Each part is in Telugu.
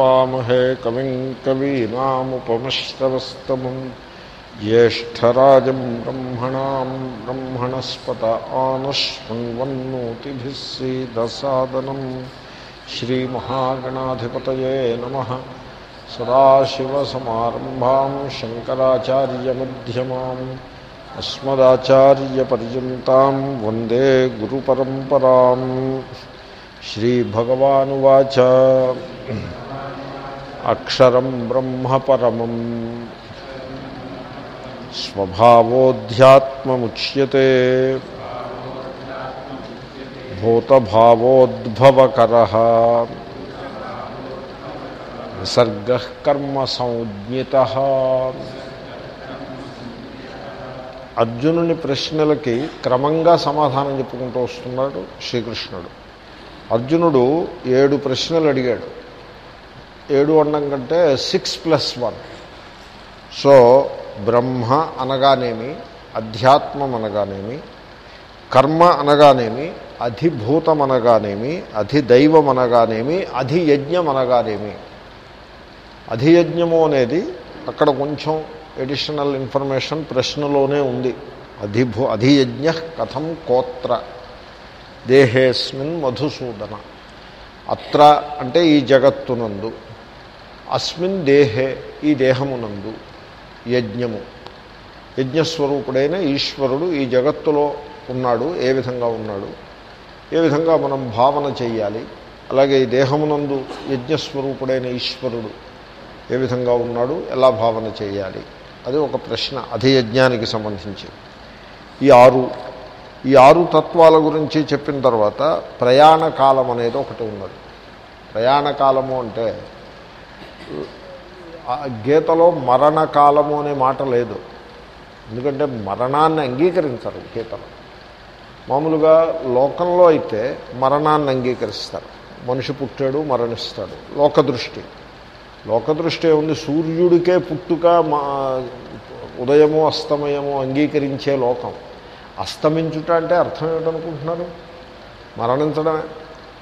स्वामहे कवि कवीनामुपमश्रवस्तमं ज्येष्ठराज ब्रह्मणा ब्रह्मणस्पत आनशृण्वन्नोतिभिः श्रीमहागणाधिपत नम नमः। सदाशिवसमारम्भां अस्मदाचार्यपर्यता वंदे गुरुपरंपरा श्रीभगवाच అక్షరం బ్రహ్మ పరమం స్వభావోధ్యాత్మముచ్యతే. భూతభావోద్భవకర. విసర్గ కర్మ సంజ్ఞిత. అర్జునుని ప్రశ్నలకి క్రమంగా సమాధానం చెప్పుకుంటూ వస్తున్నాడు శ్రీకృష్ణుడు. అర్జునుడు ఏడు ప్రశ్నలు అడిగాడు. ఏడు అనడం కంటే six plus one. So Brahma అనగానేమి అధ్యాత్మం అనగానేమి కర్మ అనగానేమి అధిభూతం అనగానేమి అధిదైవం అనగానేమి అధియజ్ఞం అనగానేమి. అధియజ్ఞము అనేది అక్కడ కొంచెం ఎడిషనల్ ఇన్ఫర్మేషన్ ప్రశ్నలోనే ఉంది. అధిభూ అధియజ్ఞ కథం కోత్ర. దేహేస్మిన్ మధుసూదన. అత్ర అంటే ఈ జగత్తునందు. అస్మిన్ దేహే ఈ దేహమునందు యజ్ఞము. యజ్ఞస్వరూపుడైన ఈశ్వరుడు ఈ జగత్తులో ఉన్నాడు ఏ విధంగా ఉన్నాడు? ఏ విధంగా మనం భావన చేయాలి? అలాగే ఈ దేహమునందు యజ్ఞస్వరూపుడైన ఈశ్వరుడు ఏ విధంగా ఉన్నాడు? ఎలా భావన చేయాలి? అది ఒక ప్రశ్న అధియజ్ఞానికి సంబంధించి ఈ ఆరు ఈ ఆరు తత్వాల గురించి చెప్పిన తర్వాత ప్రయాణ కాలం అనేది ఒకటి ఉన్నది. ప్రయాణ కాలము అంటే గీతలో మరణకాలము అనే మాట లేదు. ఎందుకంటే మరణాన్ని అంగీకరించరు గీతలో. మామూలుగా లోకంలో అయితే మరణాన్ని అంగీకరిస్తారు. మనిషి పుట్టాడు మరణిస్తాడు. లోకదృష్టి. లోకదృష్టి ఉంది సూర్యుడికే పుట్టుక మా ఉదయము అస్తమయము అంగీకరించే లోకం. అస్తమించుట అంటే అర్థం ఏమిటనుకుంటున్నారు? మరణించడమే.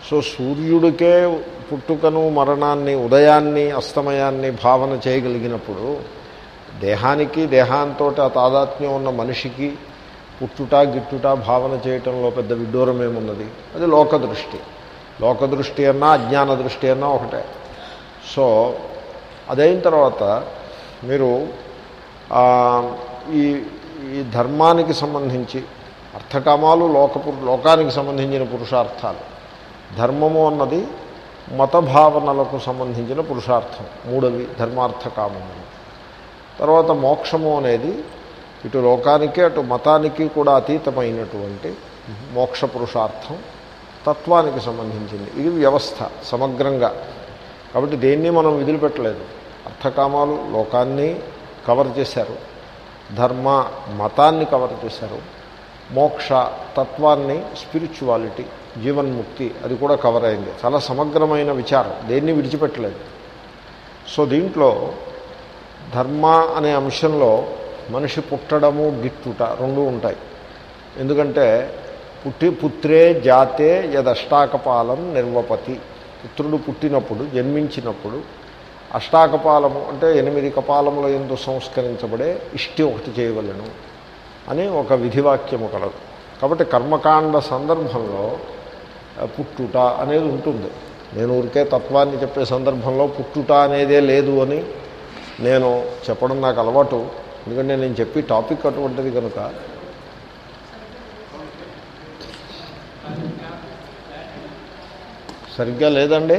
సో సూర్యుడికే పుట్టుకను మరణాన్ని ఉదయాన్ని అస్తమయాన్ని భావన చేయగలిగినప్పుడు దేహానికి దేహాంతో తాదాత్మ్యం ఉన్న మనిషికి పుట్టుట గిట్టుట భావన చేయటంలో పెద్ద విడ్డూరం ఏమున్నది? అది లోకదృష్టి. లోకదృష్టి అన్నా అజ్ఞాన దృష్టి అన్నా ఒకటే. సో అదైన తర్వాత మీరు ఈ ఈ ధర్మానికి సంబంధించి అర్థకామాలు లోకపు లోకానికి సంబంధించిన పురుషార్థాలు. ధర్మము అన్నది మత భావనలకు సంబంధించిన పురుషార్థం. మూడవి ధర్మార్థ కామములు తర్వాత మోక్షము అనేది ఇటు లోకానికి అటు మతానికి కూడా అతీతమైనటువంటి మోక్ష పురుషార్థం తత్వానికి సంబంధించింది. ఇది వ్యవస్థ సమగ్రంగా. కాబట్టి దేన్ని మనం విదిలిపెట్టలేదు అర్థకామాలు లోకాన్ని కవర్ చేశారు. ధర్మ మతాన్ని కవర్ చేశారు. మోక్ష తత్వాన్ని స్పిరిచువాలిటీ జీవన్ముక్తి అది కూడా కవర్ అయింది. చాలా సమగ్రమైన విచారం. దేన్ని విడిచిపెట్టలేదు. సో దీంట్లో ధర్మ అనే అంశంలో మనిషి పుట్టడము గిట్టుట రెండు ఉంటాయి. ఎందుకంటే పుట్టి పుత్రే జాతే యదష్టాకపాలం నిర్వపతి. పుత్రుడు పుట్టినప్పుడు జన్మించినప్పుడు అష్టాకపాలము అంటే ఎనిమిది కపాలముల ఎందు సంస్కరించబడే ఇష్టి ఒకటి చేయవలను అని ఒక విధివాక్యము కలదు. కాబట్టి కర్మకాండ సందర్భంలో పుట్టుట అనేది ఉంటుంది. నేను ఊరికే తత్వాన్ని చెప్పే సందర్భంలో పుట్టుట అనేదే లేదు అని నేను చెప్పడం నాకు అలవాటు. ఎందుకంటే నేను చెప్పి టాపిక్ అటువంటిది కనుక. సరిగ్గా లేదండి?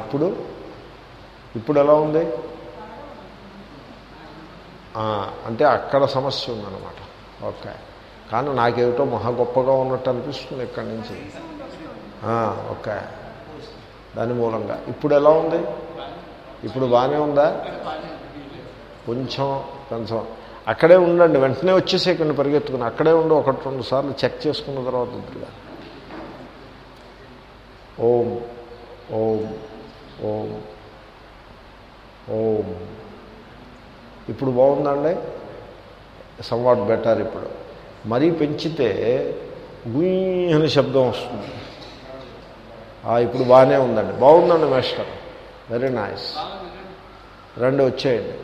ఇప్పుడు? ఇప్పుడు ఎలా ఉంది? అంటే అక్కడ సమస్య ఉందన్నమాట. ఓకే. కానీ నాకేమిటో మహా గొప్పగా ఉన్నట్టు అనిపిస్తుంది ఇక్కడి నుంచి. ఓకే. దాని మూలంగా. ఇప్పుడు ఎలా ఉంది? ఇప్పుడు బాగానే ఉందా? కొంచెం కొంచెం అక్కడే ఉండండి. వెంటనే వచ్చేసేకండి పరిగెత్తుకుని అక్కడే ఉండి ఒకటి రెండు సార్లు చెక్ చేసుకున్న తర్వాత వద్దుగా ఓం ఓం ఓం ఓం. ఇప్పుడు బాగుందండి? సంవాట్ బెటర్ ఇప్పుడు? మరీ పెంచితే గుయ్ అని శబ్దం వస్తుంది. ఇప్పుడు బాగానే ఉందండి. బాగుందండి మాస్టర్. వెరీ నైస్ రెండు వచ్చేయండి.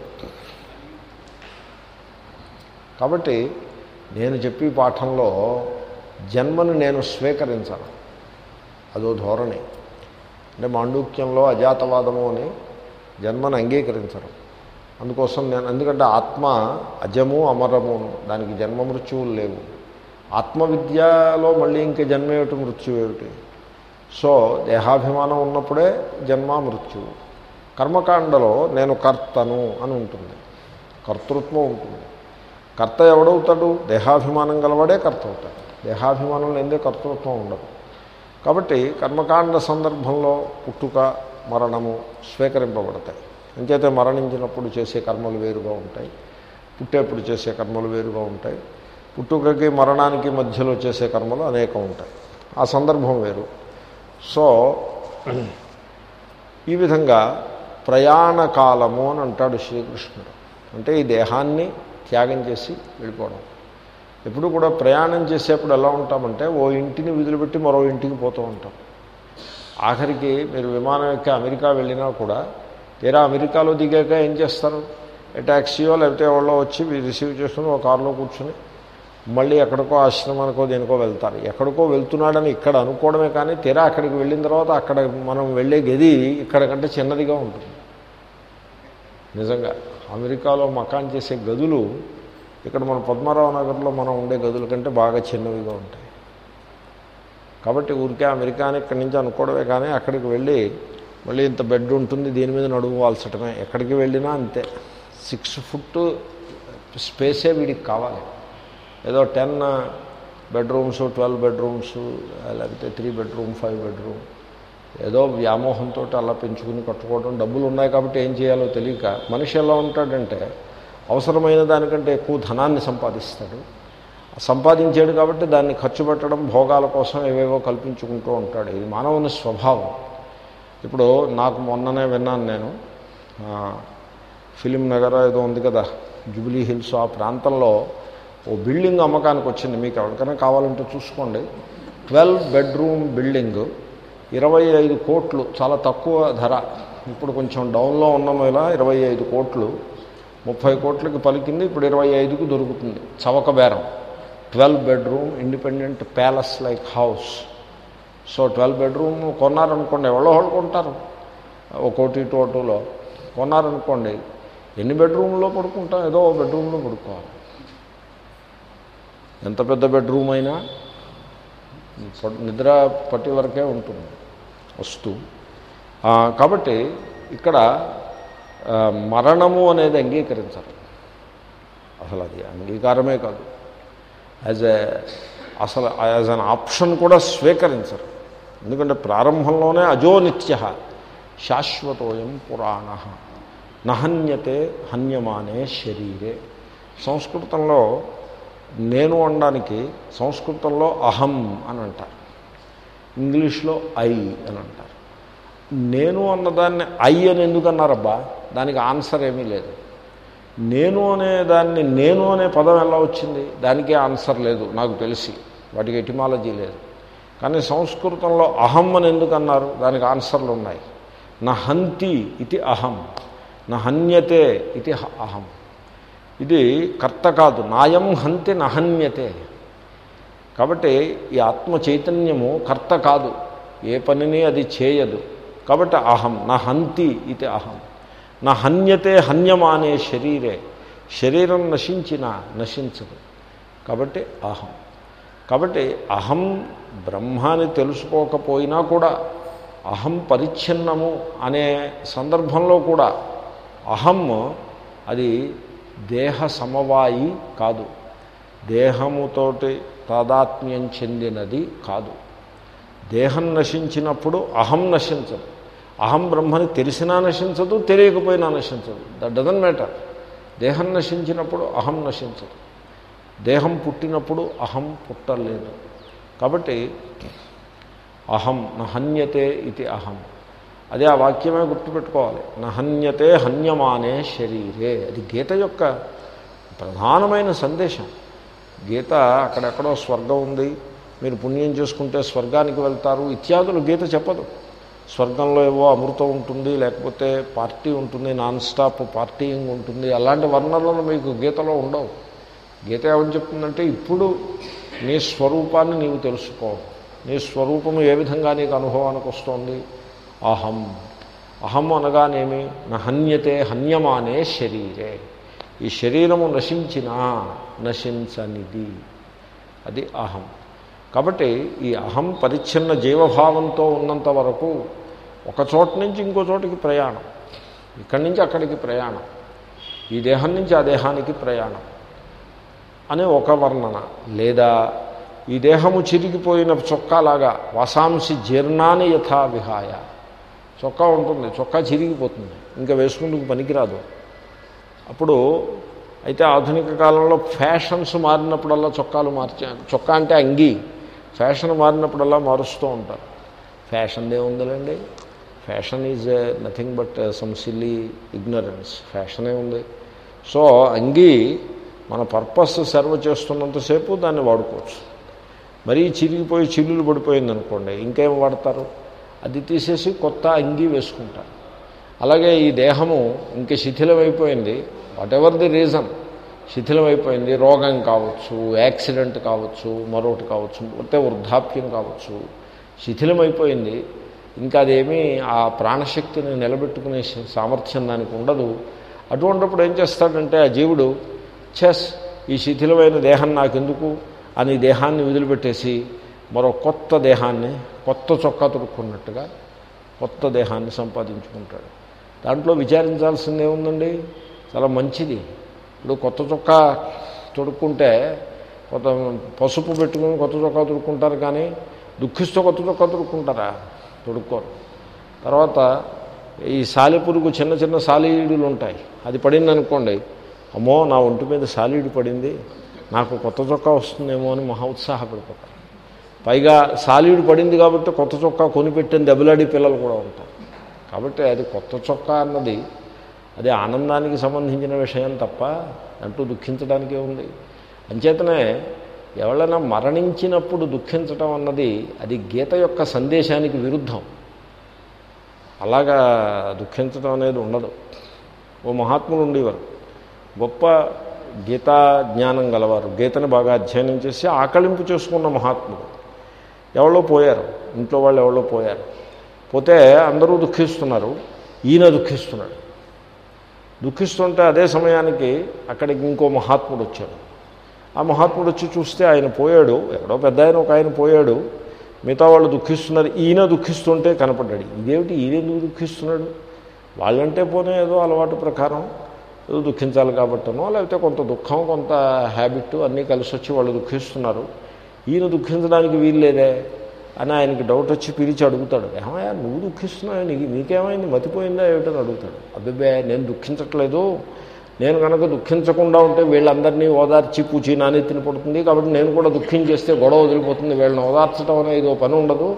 కాబట్టి నేను చెప్పి పాఠంలో జన్మను నేను స్వీకరించను. అదో ధోరణి. అంటే మాండూక్యంలో అజాతవాదము అని జన్మను అంగీకరించరు. అందుకోసం నేను ఎందుకంటే ఆత్మ అజము అమరము దానికి జన్మ మృత్యువులు లేవు. ఆత్మవిద్యలో మళ్ళీ ఇంక జన్మ ఏమిటి మృత్యు ఏమిటి? సో దేహాభిమానం ఉన్నప్పుడే జన్మ మృత్యువు. కర్మకాండలో నేను కర్తను అని ఉంటుంది. కర్తృత్వం ఉంటుంది. కర్త ఎవడవుతాడు? దేహాభిమానం గలవాడే కర్త అవుతాడు. దేహాభిమానం లేదే కర్తృత్వం ఉండదు. కాబట్టి కర్మకాండ సందర్భంలో పుట్టుక మరణము స్వీకరింపబడతాయి. అంచేతే మరణించినప్పుడు చేసే కర్మలు వేరుగా ఉంటాయి. పుట్టేప్పుడు చేసే కర్మలు వేరుగా ఉంటాయి. పుట్టుకకి మరణానికి మధ్యలో చేసే కర్మలు అనేకం ఉంటాయి. ఆ సందర్భం వేరు. సో ఈ విధంగా ప్రయాణ కాలము అని అంటాడు శ్రీకృష్ణుడు. అంటే ఈ దేహాన్ని త్యాగం చేసి వెళ్ళిపోవడం. ఎప్పుడు కూడా ప్రయాణం చేసేప్పుడు ఎలా ఉంటామంటే ఓ ఇంటిని విదిలిపెట్టి మరో ఇంటికి పోతూ ఉంటాం. ఆఖరికి మీరు విమానం ఎక్కి అమెరికా వెళ్ళినా కూడా తీరా అమెరికాలో దిగాక ఏం చేస్తారు? ట్యాక్సీయో లేకపోతే ఎవరో వచ్చి మీరు రిసీవ్ చేసుకుని ఒక కారులో కూర్చుని మళ్ళీ ఎక్కడికో ఆశ్రమానికో దేనికో వెళ్తారు. ఎక్కడికో వెళ్తున్నాడని ఇక్కడ అనుకోవడమే కానీ తీరా అక్కడికి వెళ్ళిన తర్వాత అక్కడ మనం వెళ్ళే గది ఇక్కడ కంటే చిన్నదిగా ఉంటుంది. నిజంగా అమెరికాలో మకాన్ చేసే గదులు ఇక్కడ మన పద్మారావు నగర్లో మనం ఉండే గదుల కంటే బాగా చిన్నవిగా ఉంటాయి. కాబట్టి ఊరికే అమెరికాని ఇక్కడి నుంచి అనుకోవడమే కానీ అక్కడికి వెళ్ళి మళ్ళీ ఇంత బెడ్ ఉంటుంది దీని మీద నడుము వాల్చటమే ఎక్కడికి వెళ్ళినా అంతే. సిక్స్ ఫుట్ స్పేసే వీడికి కావాలి. ఏదో టెన్ బెడ్రూమ్స్ ట్వెల్వ్ బెడ్రూమ్స్ లేకపోతే త్రీ బెడ్రూమ్ ఫైవ్ బెడ్రూమ్. ఏదో వ్యామోహంతో అలా పెంచుకుని కట్టుకోవడం డబ్బులు ఉన్నాయి కాబట్టి ఏం చేయాలో తెలియక మనిషి ఎలా ఉంటాడంటే అవసరమైన దానికంటే ఎక్కువ ధనాన్ని సంపాదిస్తాడు. సంపాదించాడు కాబట్టి దాన్ని ఖర్చు పెట్టడం భోగాల కోసం ఏవేవో కల్పించుకుంటూ ఉంటాడు. ఇది మానవుని స్వభావం. ఇప్పుడు నాకు మొన్ననే విన్నాను నేను. ఫిలిం నగర ఏదో ఉంది కదా జూబ్లీ హిల్స్ ఆ ప్రాంతంలో ఓ బిల్డింగ్ అమ్మకానికి వచ్చింది. మీకు ఎవరికైనా కావాలంటే చూసుకోండి. ట్వెల్వ్ బెడ్రూమ్ బిల్డింగ్ ఇరవై ఐదు కోట్లు చాలా తక్కువ ధర. ఇప్పుడు కొంచెం డౌన్లో ఉన్నాము ఇలా ఇరవై ఐదు కోట్లు. ముప్పై కోట్లకి పలికింది ఇప్పుడు ఇరవై ఐదుకు దొరుకుతుంది. చవక బేరం. Twelve bedroom independent palace like house. So twelve bedroom కొన్నారనుకోండి ఎవరో వాళ్ళు కొంటారు. ఒక కోటి కొన్నారనుకోండి ఎన్ని బెడ్రూమ్లో పడుకుంటాం? ఏదో ఒక బెడ్రూమ్లో పడుకోవాలి. ఎంత పెద్ద బెడ్రూమ్ అయినా నిద్ర పట్టి వరకే ఉంటుంది వస్తూ. కాబట్టి ఇక్కడ మరణము అనేది అంగీకరించరు. అసలు అది అంగీకారమే కాదు. యాజ్ ఎ అసలు యాజ్ అన్ ఆప్షన్ కూడా స్వీకరించరు. ఎందుకంటే ప్రారంభంలోనే అజోనిత్య శాశ్వతోయం పురాణ. నహన్యతే హన్యమానే శరీరే. సంస్కృతంలో నేను అనడానికి సంస్కృతంలో అహం అని అంటారు. ఇంగ్లీష్లో ఐ అని అంటారు. నేను అన్నదాన్ని ఐ అని ఎందుకు అన్నారబ్బా దానికి ఆన్సర్ ఏమీ లేదు. నేను అనే దాన్ని నేను అనే పదం ఎలా వచ్చింది? దానికే ఆన్సర్ లేదు నాకు తెలిసి. వాటికి ఎటిమాలజీ లేదు. కానీ సంస్కృతంలో అహం అని ఎందుకు అన్నారు? దానికి ఆన్సర్లు ఉన్నాయి. నా హంతి ఇది అహం. నా హన్యతే ఇది అహం. ఇది కర్త కాదు. నాయం హంతి నహన్యతే కాబట్టి ఈ ఆత్మ చైతన్యము కర్త కాదు. ఏ పనిని అది చేయదు. కాబట్టి అహం. నా హంతి ఇది అహం. నా హన్యతే హన్యమానే శరీరే. శరీరం నశించిన నశించదు. కాబట్టి అహం. కాబట్టి అహం బ్రహ్మాని తెలుసుకోకపోయినా కూడా అహం పరిచ్ఛిన్నము అనే సందర్భంలో కూడా అహం అది దేహ సమవాయి కాదు. దేహముతోటి తాదాత్మ్యం చెందినది కాదు. దేహం నశించినప్పుడు అహం నశించదు. అహం బ్రహ్మని తెలిసినా నశించదు తెలియకపోయినా నశించదు. దట్ డజన్ మ్యాటర్ దేహం నశించినప్పుడు అహం నశించదు. దేహం పుట్టినప్పుడు అహం పుట్టలేదు. కాబట్టి అహం నహన్యతే ఇది అహం. అదే ఆ వాక్యమే గుర్తుపెట్టుకోవాలి. నహన్యతే హన్యమానే శరీరే. అది గీత యొక్క ప్రధానమైన సందేశం. గీత అక్కడెక్కడో స్వర్గం ఉంది. మీరు పుణ్యం చేసుకుంటే స్వర్గానికి వెళ్తారు. ఇత్యాదులు గీత చెప్పదు. స్వర్గంలో ఏవో అమృతం ఉంటుంది లేకపోతే పార్టీ ఉంటుంది నాన్ స్టాప్ పార్టీయింగ్ ఉంటుంది. అలాంటి వర్ణనలు మీకు గీతలో ఉండవు. గీత ఏమని చెప్తుందంటే ఇప్పుడు నీ స్వరూపాన్ని నీవు తెలుసుకో. నీ స్వరూపము ఏ విధంగా నీకు అనుభవానికి వస్తోంది? అహం. అహం అనగానేమి? నహన్యతే హన్యమానే శరీరే. ఈ శరీరము నశించినా నశించనిది. అది అహం. కాబట్టి ఈ అహం పరిచ్ఛిన్న జీవభావంతో ఉన్నంత వరకు ఒక చోట నుంచి ఇంకో చోటికి ప్రయాణం. ఇక్కడి నుంచి అక్కడికి ప్రయాణం. ఈ దేహం నుంచి ఆ దేహానికి ప్రయాణం. అనే ఒక వర్ణన. లేదా ఈ దేహము చిరిగిపోయిన చొక్కాలాగా వసాంసి జీర్ణాన్ని యథా విహాయ. చొక్కా ఉంటుంది చొక్కా చిరిగిపోతుంది ఇంకా వేసుకుందుకు పనికిరాదు. అప్పుడు అయితే ఆధునిక కాలంలో ఫ్యాషన్స్ మారినప్పుడల్లా చొక్కాలు మార్చా చొక్కా అంటే అంగీ. ఫ్యాషన్ మారినప్పుడల్లా మారుస్తూ ఉంటారు. Fashion ఏముందిలేండి fashion is nothing but some silly ignorance. ఫ్యాషనే ఉంది. సో అంగీ మన పర్పస్ సర్వ్ చేస్తున్నంతసేపు దాన్ని వాడుకోవచ్చు. మరీ చిరిగిపోయి చిల్లులు పడిపోయింది అనుకోండి ఇంకేం వాడతారు? అది తీసేసి కొత్త అంగీ వేసుకుంటారు. అలాగే ఈ దేహము ఇంక శిథిలమైపోయింది. వాట్ ఎవర్ ది రీజన్ శిథిలమైపోయింది. రోగం కావచ్చు యాక్సిడెంట్ కావచ్చు మరొకటి కావచ్చు లేకపోతే వృద్ధాప్యం కావచ్చు శిథిలమైపోయింది. ఇంకా అదేమీ ఆ ప్రాణశక్తిని నిలబెట్టుకునే సామర్థ్యం దానికి ఉండదు. అటువంటిప్పుడు ఏం చేస్తాడంటే ఆ జీవుడు చెస్ ఈ శిథిలమైన దేహం నాకెందుకు? అని దేహాన్ని వదిలిపెట్టేసి మరో కొత్త దేహాన్ని కొత్త చొక్కా తొడుక్కున్నట్టుగా కొత్త దేహాన్ని సంపాదించుకుంటాడు. దాంట్లో విచారించాల్సింది ఏముందండి చాలా మంచిది. ఇప్పుడు కొత్త చొక్కా తొడుక్కుంటే కొత్త పసుపు పెట్టుకుని కొత్త చొక్కా తొడుక్కుంటారు కానీ దుఃఖిస్తూ కొత్త చొక్కా తొడుక్కుంటారా? తొడుక్కోరు. తర్వాత ఈ సాలెపురుగు చిన్న చిన్న సాలీడులు ఉంటాయి. అది పడింది అనుకోండి అమ్మో నా ఒంటి మీద సాలీడు పడింది నాకు కొత్త చొక్కా వస్తుందేమో అని మహా ఉత్సాహపడిపోతారు. పైగా సాలీడు పడింది కాబట్టి కొత్త చొక్కా కొనిపెట్టిన దెబ్బలాడి పిల్లలు కూడా ఉంటారు. కాబట్టి అది కొత్త చొక్కా అన్నది అది ఆనందానికి సంబంధించిన విషయం తప్ప అంటూ దుఃఖించడానికే ఉంది అంచేతనే ఎవరైనా మరణించినప్పుడు దుఃఖించటం అన్నది అది గీత యొక్క సందేశానికి విరుద్ధం. అలాగా దుఃఖించడం అనేది ఉండదు. ఓ మహాత్ములు ఉండేవారు. గొప్ప గీతా జ్ఞానం గలవారు. గీతను బాగా అధ్యయనం చేసి ఆకలింపు చేసుకున్న మహాత్ముడు ఎవరో పోయారు. ఇంట్లో వాళ్ళు ఎవరో పోయారు. పోతే అందరూ దుఃఖిస్తున్నారు. ఈయన దుఃఖిస్తున్నాడు. దుఃఖిస్తుంటే అదే సమయానికి అక్కడికి ఇంకో మహాత్ముడు వచ్చాడు. ఆ మహాత్ముడు వచ్చి చూస్తే ఆయన పోయాడు. ఎక్కడో పెద్ద ఆయన ఒక ఆయన పోయాడు. మిగతా వాళ్ళు దుఃఖిస్తున్నారు. ఈయన దుఃఖిస్తుంటే కనపడ్డాడు. ఇదేమిటి? ఈయన ఎందుకు దుఃఖిస్తున్నాడు? వాళ్ళంటే పోనీ ఏదో అలవాటు ప్రకారం ఏదో దుఃఖించాలి కాబట్టనో లేకపోతే కొంత దుఃఖం కొంత హ్యాబిట్ అన్నీ కలిసి వచ్చి వాళ్ళు దుఃఖిస్తున్నారు. ఈయన దుఃఖించడానికి వీల్లేదే అని ఆయనకి డౌట్ వచ్చి పిలిచి అడుగుతాడు. ఏమయ్యా నువ్వు దుఃఖిస్తున్నావు నీకు నీకేమైంది? మతిపోయిందా ఏమిటని అడుగుతాడు. అబ్బిబ్బే నేను దుఃఖించట్లేదు. నేను కనుక దుఃఖించకుండా ఉంటే వీళ్ళందరినీ ఓదార్చి పూచి నానెత్తిన పడుతుంది. కాబట్టి నేను కూడా దుఃఖించేస్తే గొడవ వదిలిపోతుంది. వీళ్ళని ఓదార్చడం అనేది ఓ పని ఉండదు.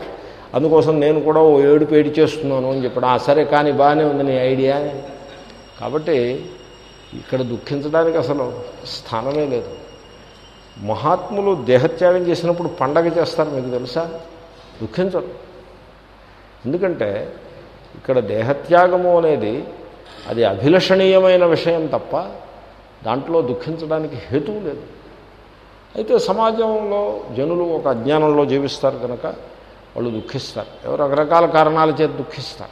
అందుకోసం నేను కూడా ఓ ఏడు ఏడి చేస్తున్నాను అని చెప్పాడు. ఆ సరే కానీ బాగానే ఉంది నీ ఐడియా కాబట్టి ఇక్కడ దుఃఖించడానికి అసలు స్థానమే లేదు. మహాత్ములు దేహత్యాగం చేసినప్పుడు పండగ చేస్తారు మీకు తెలుసా? దుఃఖించరు. ఎందుకంటే ఇక్కడ దేహత్యాగము అనేది అది అభిలషణీయమైన విషయం తప్ప దాంట్లో దుఃఖించడానికి హేతువు లేదు. అయితే సమాజంలో జనులు ఒక అజ్ఞానంలో జీవిస్తారు కనుక వాళ్ళు దుఃఖిస్తారు. ఎవరు రకరకాల కారణాల చేత దుఃఖిస్తారు.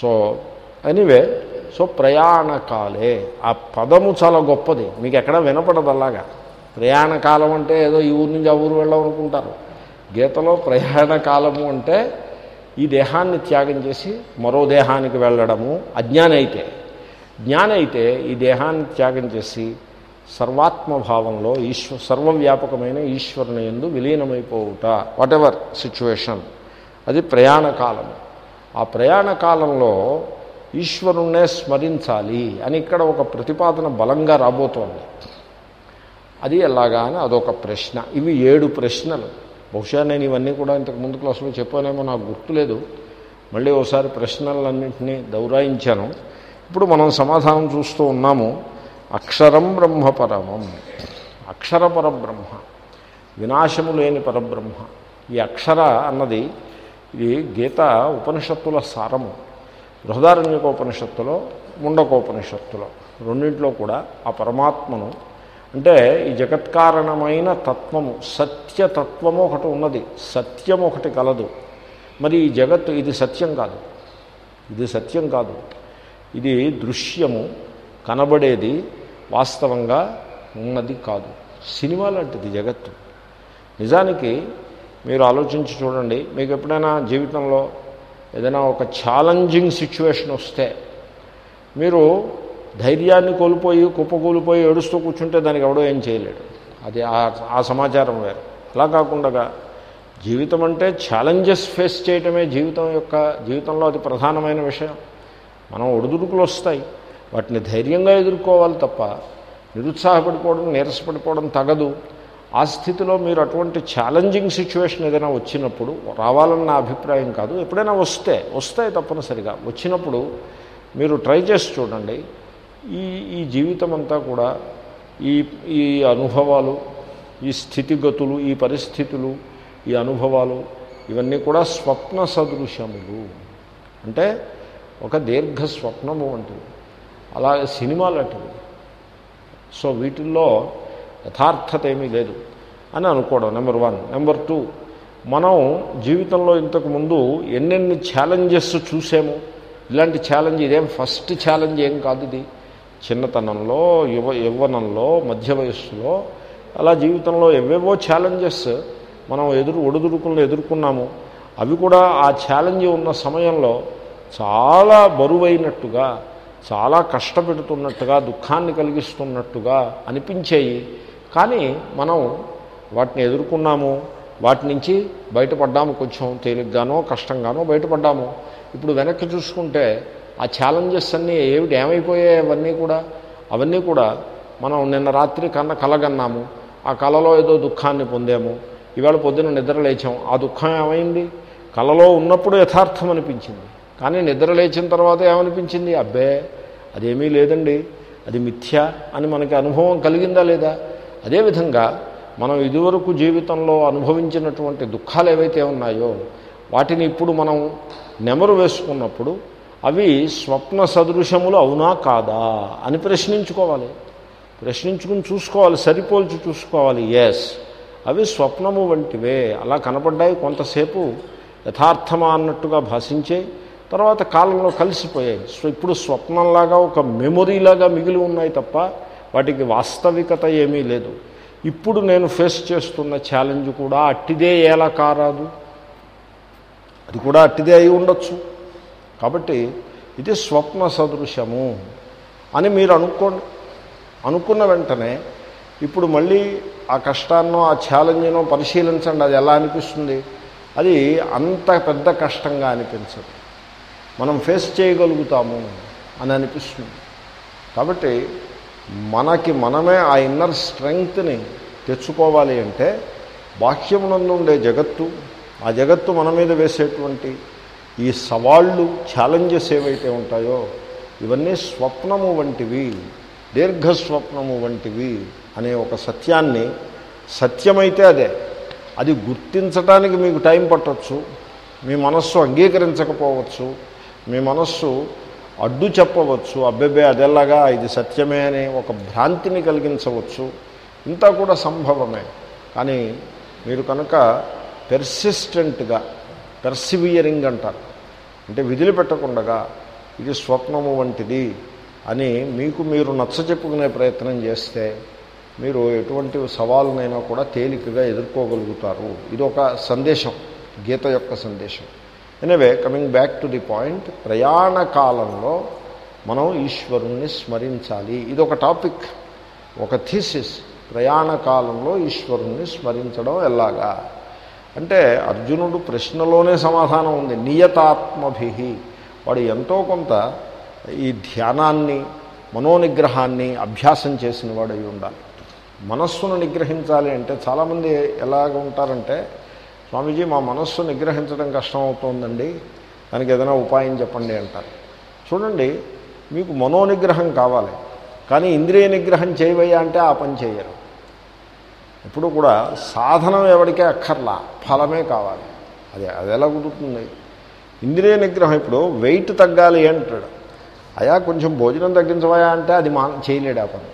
సో ఎనీవే సో ప్రయాణకాలే. ఆ పదము చాలా గొప్పది. మీకు ఎక్కడ వినపడదు అలాగా. ప్రయాణకాలం అంటే ఏదో ఈ ఊరు నుంచి ఆ ఊరు వెళ్ళాలనుకుంటారు గీతలో ప్రయాణకాలము అంటే ఈ దేహాన్ని త్యాగం చేసి మరో దేహానికి వెళ్ళడము. అజ్ఞానైతే. అయితే అయితే ఈ దేహాన్ని త్యాగం చేసి సర్వాత్మభావంలో ఈశ్వ సర్వవ్యాపకమైన ఈశ్వరుని ఎందు విలీనమైపోవుట. వాట్ ఎవర్ సిచ్యువేషన్ అది ప్రయాణకాలం ఆ ప్రయాణకాలంలో ఈశ్వరుణ్ణే స్మరించాలి అని ఇక్కడ ఒక ప్రతిపాదన బలంగా రాబోతోంది. అది ఎలాగా అని అదొక ప్రశ్న. ఇవి ఏడు ప్రశ్నలు. బహుశా నేను ఇవన్నీ కూడా ఇంతకు ముందు క్లాసులో చెప్పానేమో నాకు గుర్తులేదు. మళ్ళీ ఒకసారి ప్రశ్నలన్నింటినీ దౌరాయించాను. ఇప్పుడు మనం సమాధానం చూస్తూ ఉన్నాము. అక్షరం బ్రహ్మపరమం అక్షరపర బ్రహ్మ వినాశము లేని పరబ్రహ్మ. ఈ అక్షర అన్నది ఇది గీత ఉపనిషత్తుల సారము. బృహదారణ్యకోపనిషత్తులో ముండకోపనిషత్తులో రెండింటిలో కూడా ఆ పరమాత్మను అంటే ఈ జగత్కారణమైన తత్వము సత్యతత్వము ఒకటి ఉన్నది. సత్యం ఒకటి కలదు. మరి ఈ జగత్తు ఇది సత్యం కాదు. ఇది సత్యం కాదు. ఇది దృశ్యము కనబడేది వాస్తవంగా ఉన్నది కాదు. సినిమా లాంటిది జగత్తు. నిజానికి మీరు ఆలోచించి చూడండి మీకు ఎప్పుడైనా జీవితంలో ఏదైనా ఒక ఛాలెంజింగ్ సిచ్యువేషన్ వస్తే మీరు ధైర్యాన్ని కోల్పోయి కుప్పకూలిపోయి ఏడుస్తూ కూర్చుంటే దానికి ఎవడో ఏం చేయలేడు. అది ఆ సమాచారం వేరు. అలా కాకుండా జీవితం అంటే ఛాలెంజెస్ ఫేస్ చేయటమే జీవితం యొక్క జీవితంలో అది ప్రధానమైన విషయం. మనం ఒడిదుడుకులు వస్తాయి. వాటిని ధైర్యంగా ఎదుర్కోవాలి తప్ప నిరుత్సాహపడిపోవడం నీరసపడిపోవడం తగదు. ఆ స్థితిలో మీరు అటువంటి ఛాలెంజింగ్ సిచ్యువేషన్ ఏదైనా వచ్చినప్పుడు రావాలని నా అభిప్రాయం కాదు ఎప్పుడైనా వస్తే వస్తాయి తప్పనిసరిగా. వచ్చినప్పుడు మీరు ట్రై చేసి చూడండి. ఈ ఈ జీవితం అంతా కూడా ఈ ఈ అనుభవాలు ఈ స్థితిగతులు ఈ పరిస్థితులు ఈ అనుభవాలు ఇవన్నీ కూడా స్వప్న సదృశ్యములు. అంటే ఒక దీర్ఘ స్వప్నము వంటివి. అలా సినిమా లాంటివి. సో వీటిల్లో యథార్థత ఏమీ లేదు అని అనుకోవడం నెంబర్ వన్. నెంబర్ టూ మనం జీవితంలో ఇంతకుముందు ఎన్నెన్ని ఛాలెంజెస్ చూసాము. ఇలాంటి ఛాలెంజ్ ఇదేం ఫస్ట్ ఛాలెంజ్ ఏం కాదు ఇది. చిన్నతనంలో యువ యవ్వనంలో మధ్య వయస్సులో అలా జీవితంలో ఎవేవో ఛాలెంజెస్ మనం ఎదురు ఒడిదుడుకులను ఎదుర్కొన్నాము. అవి కూడా ఆ ఛాలెంజ్ ఉన్న సమయంలో చాలా బరువైనట్టుగా చాలా కష్టపెడుతున్నట్టుగా దుఃఖాన్ని కలిగిస్తున్నట్టుగా అనిపించేయి. కానీ మనం వాటిని ఎదుర్కొన్నాము వాటి నుంచి బయటపడ్డాము కొంచెం తేలిగ్గానో కష్టంగానో బయటపడ్డాము. ఇప్పుడు వెనక్కి చూసుకుంటే ఆ ఛాలెంజెస్ అన్నీ ఏమిటి ఏమైపోయాయి అవన్నీ కూడా? అవన్నీ కూడా మనం నిన్న రాత్రి కన్న కలగన్నాము ఆ కలలో ఏదో దుఃఖాన్ని పొందాము. ఇవాళ పొద్దున నిద్ర లేచాం ఆ దుఃఖం ఏమైంది? కలలో ఉన్నప్పుడు యథార్థం అనిపించింది. కానీ నిద్ర లేచిన తర్వాత ఏమనిపించింది? అబ్బే అదేమీ లేదండి. అది మిథ్య అని మనకి అనుభవం కలిగిందా లేదా? అదేవిధంగా మనం ఇదివరకు జీవితంలో అనుభవించినటువంటి దుఃఖాలు ఏవైతే ఉన్నాయో వాటిని ఇప్పుడు మనం నెమరు వేసుకున్నప్పుడు అవి స్వప్న సదృశములు అవునా కాదా అని ప్రశ్నించుకోవాలి. ప్రశ్నించుకుని చూసుకోవాలి సరిపోల్చి చూసుకోవాలి. ఎస్ అవి స్వప్నము వంటివే. అలా కనపడ్డాయి కొంతసేపు యథార్థమా అన్నట్టుగా భాషించే తర్వాత కాలంలో కలిసిపోయాయి. సో ఇప్పుడు స్వప్నంలాగా ఒక మెమొరీలాగా మిగిలి ఉన్నాయి తప్ప వాటికి వాస్తవికత ఏమీ లేదు. ఇప్పుడు నేను ఫేస్ చేస్తున్న ఛాలెంజ్ కూడా అట్టిదే ఎలా కారాదు అది కూడా అట్టిదే అయి ఉండొచ్చు. కాబట్టి ఇది స్వప్న సదృశము అని మీరు అనుకోండి. అనుకున్న వెంటనే ఇప్పుడు మళ్ళీ ఆ కష్టాన్నో ఆ ఛాలెంజ్నో పరిశీలించండి. అది ఎలా అనిపిస్తుంది? అది అంత పెద్ద కష్టంగా అనిపించదు. మనం ఫేస్ చేయగలుగుతాము అని అనిపిస్తుంది. కాబట్టి మనకి మనమే ఆ ఇన్నర్ స్ట్రెంగ్త్ని తెచ్చుకోవాలి అంటే బాహ్యమునందు ఉండే జగత్తు ఆ జగత్తు మన మీద వేసేటువంటి ఈ సవాళ్ళు ఛాలెంజెస్ ఏవైతే ఉంటాయో ఇవన్నీ స్వప్నము వంటివి దీర్ఘస్వప్నము వంటివి అనే ఒక సత్యాన్ని సత్యమైతే అదే. అది గుర్తించడానికి మీకు టైం పట్టవచ్చు మీ మనస్సు అంగీకరించకపోవచ్చు మీ మనస్సు అడ్డు చెప్పవచ్చు అబ్బెబ్బే అదెలాగా ఇది సత్యమే అనే ఒక భ్రాంతిని కలిగించవచ్చు. ఇంతా కూడా సంభవమే. కానీ మీరు కనుక పెర్సిస్టెంట్గా పెర్సివియరింగ్ అంటారు. అంటే విధులు పెట్టకుండా ఇది స్వప్నము వంటిది అని మీకు మీరు నచ్చ చెప్పుకునే ప్రయత్నం చేస్తే మీరు ఎటువంటి సవాలునైనా కూడా తేలికగా ఎదుర్కోగలుగుతారు. ఇది ఒక సందేశం గీత యొక్క సందేశం. Anyway coming back to the point ప్రయాణ కాలంలో మనం ఈశ్వరుణ్ణి స్మరించాలి. ఇది ఒక టాపిక్. ఒక థీసిస్. ప్రయాణ కాలంలో ఈశ్వరుణ్ణి స్మరించడం ఎలాగా? అంటే అర్జునుడు ప్రశ్నలోనే సమాధానం ఉంది. నియతాత్మభి. వాడు ఎంతో కొంత ఈ ధ్యానాన్ని మనోనిగ్రహాన్ని అభ్యాసం చేసిన వాడు అయి ఉండాలి. మనస్సును నిగ్రహించాలి అంటే చాలామంది ఎలాగ ఉంటారంటే స్వామీజీ మా మనస్సు నిగ్రహించడం కష్టం అవుతోందండి దానికి ఏదైనా ఉపాయం చెప్పండి అంటారు. చూడండి మీకు మనోనిగ్రహం కావాలి కానీ ఇంద్రియ నిగ్రహం చేయవయ్యా అంటే ఆ పని చేయరు. ఎప్పుడు కూడా సాధనం ఎవరికే అక్కర్లా ఫలమే కావాలి. అది అది ఎలా కుదురుతుంది? ఇంద్రియ నిగ్రహం ఇప్పుడు వెయిట్ తగ్గాలి అంటాడు. అయా కొంచెం భోజనం తగ్గించవయా అంటే అది మా చేయలేడు ఆ పని.